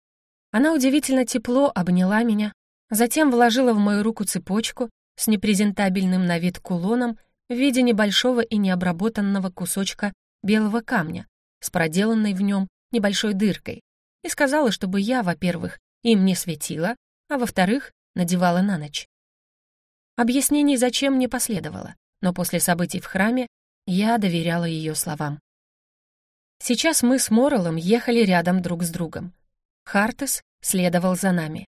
Она удивительно тепло обняла меня, затем вложила в мою руку цепочку с непрезентабельным на вид кулоном в виде небольшого и необработанного кусочка белого камня с проделанной в нем небольшой дыркой и сказала, чтобы я, во-первых, им не светила, а во-вторых, надевала на ночь. Объяснений зачем не последовало, но после событий в храме я доверяла ее словам. Сейчас мы с Морелом ехали рядом друг с другом. Хартес следовал за нами.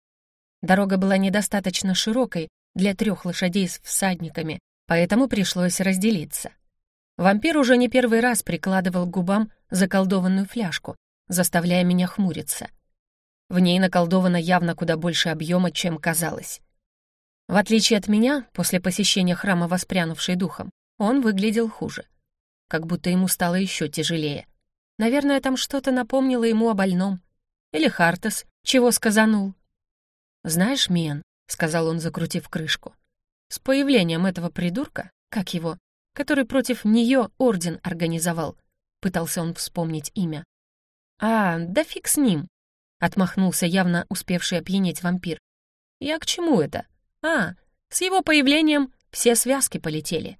Дорога была недостаточно широкой для трех лошадей с всадниками, поэтому пришлось разделиться. Вампир уже не первый раз прикладывал к губам заколдованную фляжку, заставляя меня хмуриться. В ней наколдовано явно куда больше объема, чем казалось. В отличие от меня, после посещения храма воспрянувшей духом, он выглядел хуже. Как будто ему стало еще тяжелее. Наверное, там что-то напомнило ему о больном. Или Хартес, чего сказанул. «Знаешь, Мен», — сказал он, закрутив крышку, «с появлением этого придурка, как его, который против нее орден организовал», — пытался он вспомнить имя. «А, да фиг с ним», — отмахнулся явно успевший опьянеть вампир. «Я к чему это? А, с его появлением все связки полетели.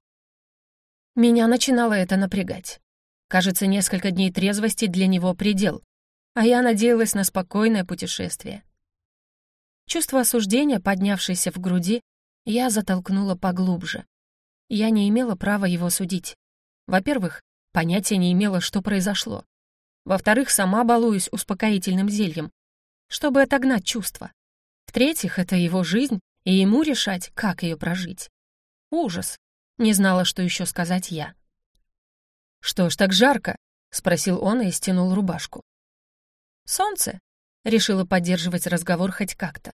Меня начинало это напрягать. Кажется, несколько дней трезвости для него предел, а я надеялась на спокойное путешествие. Чувство осуждения, поднявшееся в груди, я затолкнула поглубже. Я не имела права его судить. Во-первых, понятия не имела, что произошло. Во-вторых, сама балуюсь успокоительным зельем, чтобы отогнать чувства. В-третьих, это его жизнь, и ему решать, как ее прожить. Ужас. Не знала, что еще сказать я. «Что ж так жарко?» — спросил он и стянул рубашку. Солнце. Решила поддерживать разговор хоть как-то.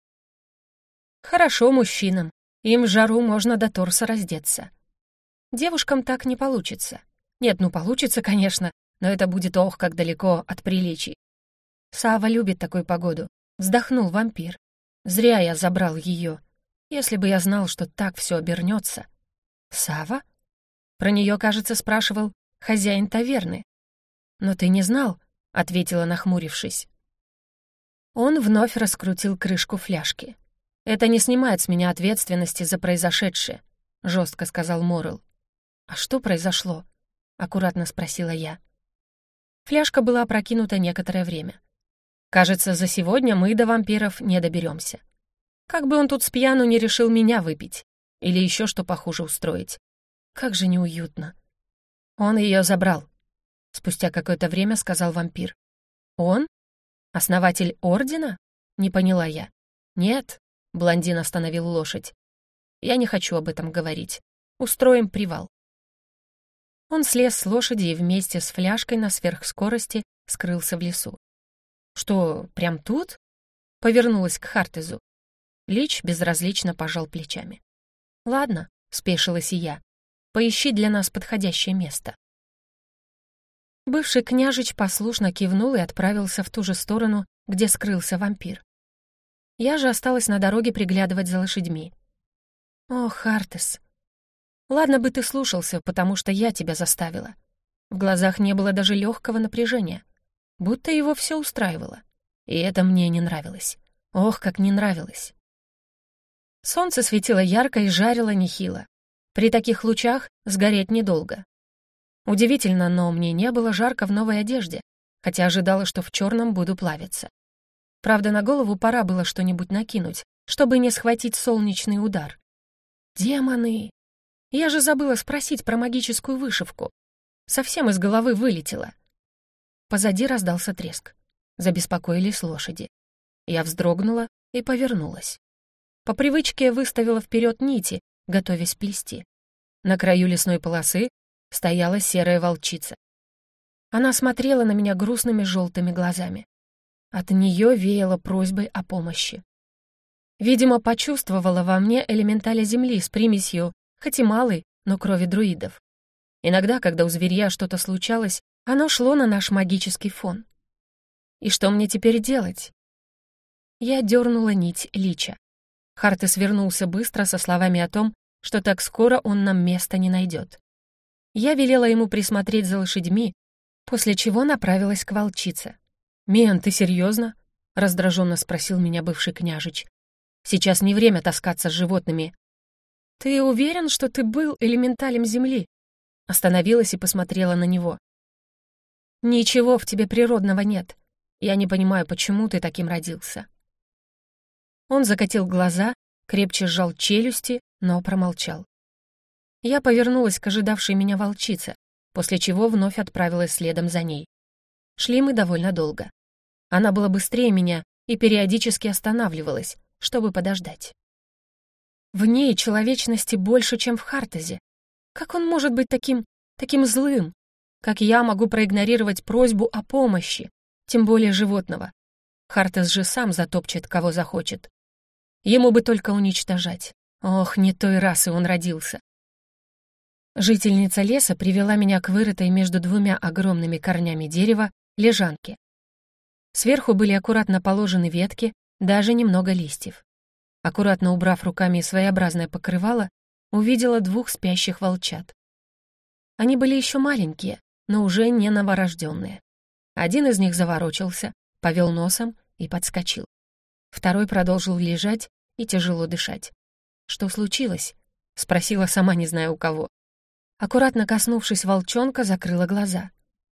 Хорошо мужчинам. Им в жару можно до торса раздеться. Девушкам так не получится. Нет, ну получится, конечно, но это будет ох, как далеко от приличий. Сава любит такую погоду. Вздохнул вампир. Зря я забрал ее. Если бы я знал, что так все обернется. Сава? Про нее, кажется, спрашивал хозяин таверны. Но ты не знал, ответила, нахмурившись. Он вновь раскрутил крышку фляжки. «Это не снимает с меня ответственности за произошедшее», — жестко сказал Морел. «А что произошло?» — аккуратно спросила я. Фляжка была опрокинута некоторое время. Кажется, за сегодня мы до вампиров не доберемся. Как бы он тут с пьяну не решил меня выпить. Или еще что похуже устроить. Как же неуютно. Он ее забрал. Спустя какое-то время сказал вампир. Он? Основатель ордена? Не поняла я. Нет, блондин остановил лошадь. Я не хочу об этом говорить. Устроим привал. Он слез с лошади и вместе с фляжкой на сверхскорости скрылся в лесу. «Что, прям тут?» Повернулась к Хартезу. Лич безразлично пожал плечами. «Ладно», — спешилась и я. «Поищи для нас подходящее место». Бывший княжич послушно кивнул и отправился в ту же сторону, где скрылся вампир. Я же осталась на дороге приглядывать за лошадьми. «О, Хартес, ладно бы ты слушался, потому что я тебя заставила». В глазах не было даже легкого напряжения будто его все устраивало. И это мне не нравилось. Ох, как не нравилось. Солнце светило ярко и жарило нехило. При таких лучах сгореть недолго. Удивительно, но мне не было жарко в новой одежде, хотя ожидала, что в черном буду плавиться. Правда, на голову пора было что-нибудь накинуть, чтобы не схватить солнечный удар. Демоны! Я же забыла спросить про магическую вышивку. Совсем из головы вылетела. Позади раздался треск. Забеспокоились лошади. Я вздрогнула и повернулась. По привычке выставила вперед нити, готовясь плести. На краю лесной полосы стояла серая волчица. Она смотрела на меня грустными желтыми глазами. От нее веяло просьбой о помощи. Видимо, почувствовала во мне элементаля земли с примесью, хоть и малой, но крови друидов. Иногда, когда у зверья что-то случалось, оно шло на наш магический фон. И что мне теперь делать? Я дернула нить Лича. Хартес вернулся быстро со словами о том, что так скоро он нам места не найдет. Я велела ему присмотреть за лошадьми, после чего направилась к волчице. «Миан, ты серьезно? раздраженно спросил меня бывший княжич. «Сейчас не время таскаться с животными». «Ты уверен, что ты был элементалем земли?» Остановилась и посмотрела на него. Ничего в тебе природного нет. Я не понимаю, почему ты таким родился». Он закатил глаза, крепче сжал челюсти, но промолчал. Я повернулась к ожидавшей меня волчице, после чего вновь отправилась следом за ней. Шли мы довольно долго. Она была быстрее меня и периодически останавливалась, чтобы подождать. В ней человечности больше, чем в Хартезе. Как он может быть таким, таким злым, как я могу проигнорировать просьбу о помощи, тем более животного? Хартес же сам затопчет, кого захочет. Ему бы только уничтожать. Ох, не той расы он родился. Жительница леса привела меня к вырытой между двумя огромными корнями дерева лежанке. Сверху были аккуратно положены ветки, даже немного листьев. Аккуратно убрав руками своеобразное покрывало, увидела двух спящих волчат. Они были еще маленькие, но уже не новорожденные. Один из них заворочился, повел носом и подскочил. Второй продолжил лежать и тяжело дышать. «Что случилось?» — спросила сама, не зная у кого. Аккуратно коснувшись волчонка, закрыла глаза.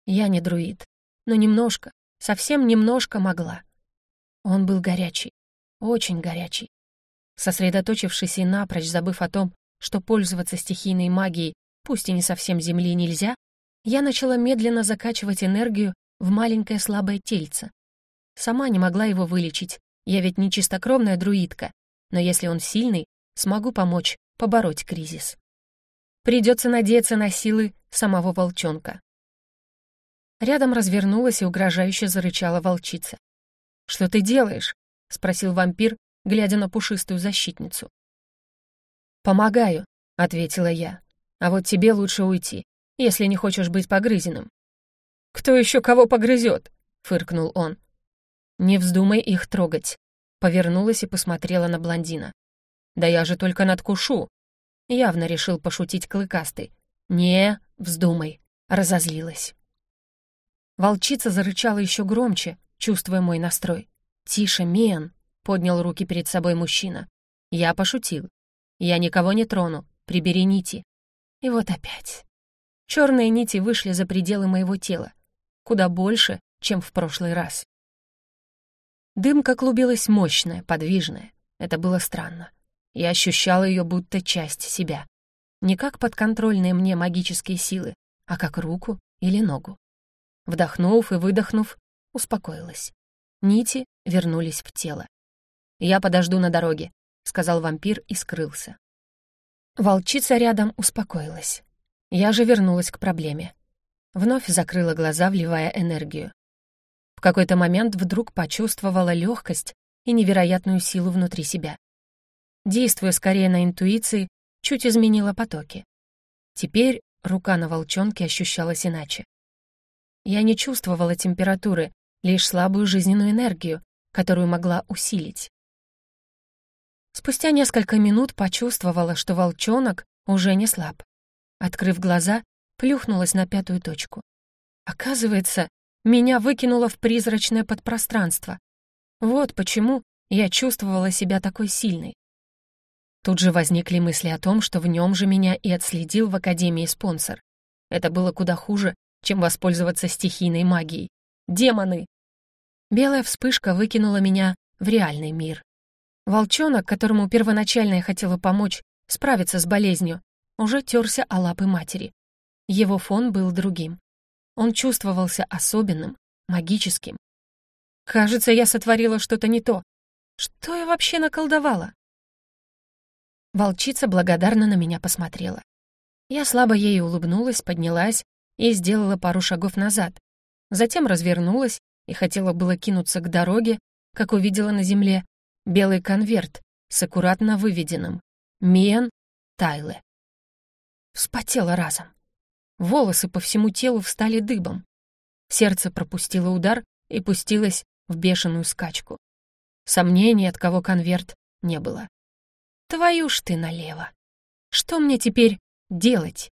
Я не друид, но немножко, совсем немножко могла. Он был горячий, очень горячий. Сосредоточившись и напрочь забыв о том, что пользоваться стихийной магией, пусть и не совсем земли, нельзя, я начала медленно закачивать энергию в маленькое слабое тельце. Сама не могла его вылечить, я ведь не чистокровная друидка, но если он сильный, смогу помочь побороть кризис. Придется надеяться на силы самого волчонка. Рядом развернулась и угрожающе зарычала волчица. «Что ты делаешь?» — спросил вампир, глядя на пушистую защитницу. «Помогаю», — ответила я. «А вот тебе лучше уйти, если не хочешь быть погрызенным». «Кто еще кого погрызет?» — фыркнул он. «Не вздумай их трогать», — повернулась и посмотрела на блондина. «Да я же только надкушу», — явно решил пошутить клыкастый. «Не вздумай», — разозлилась. Волчица зарычала еще громче, чувствуя мой настрой. «Тише, Мен!» — поднял руки перед собой мужчина. Я пошутил. Я никого не трону, прибери нити. И вот опять. Черные нити вышли за пределы моего тела. Куда больше, чем в прошлый раз. Дымка клубилась мощная, подвижная. Это было странно. Я ощущала ее будто часть себя. Не как подконтрольные мне магические силы, а как руку или ногу. Вдохнув и выдохнув, успокоилась. Нити вернулись в тело. «Я подожду на дороге», — сказал вампир и скрылся. Волчица рядом успокоилась. Я же вернулась к проблеме. Вновь закрыла глаза, вливая энергию. Какой-то момент вдруг почувствовала легкость и невероятную силу внутри себя. Действуя скорее на интуиции, чуть изменила потоки. Теперь рука на волчонке ощущалась иначе. Я не чувствовала температуры, лишь слабую жизненную энергию, которую могла усилить. Спустя несколько минут почувствовала, что волчонок уже не слаб. Открыв глаза, плюхнулась на пятую точку. Оказывается, меня выкинуло в призрачное подпространство. Вот почему я чувствовала себя такой сильной. Тут же возникли мысли о том, что в нем же меня и отследил в Академии спонсор. Это было куда хуже, чем воспользоваться стихийной магией. Демоны! Белая вспышка выкинула меня в реальный мир. Волчонок, которому первоначально я хотела помочь справиться с болезнью, уже терся о лапы матери. Его фон был другим. Он чувствовался особенным, магическим. Кажется, я сотворила что-то не то. Что я вообще наколдовала? Волчица благодарно на меня посмотрела. Я слабо ей улыбнулась, поднялась и сделала пару шагов назад. Затем развернулась и хотела было кинуться к дороге, как увидела на земле белый конверт с аккуратно выведенным «Миен Тайле». Вспотела разом. Волосы по всему телу встали дыбом. Сердце пропустило удар и пустилось в бешеную скачку. Сомнений, от кого конверт, не было. Твою ж ты налево. Что мне теперь делать?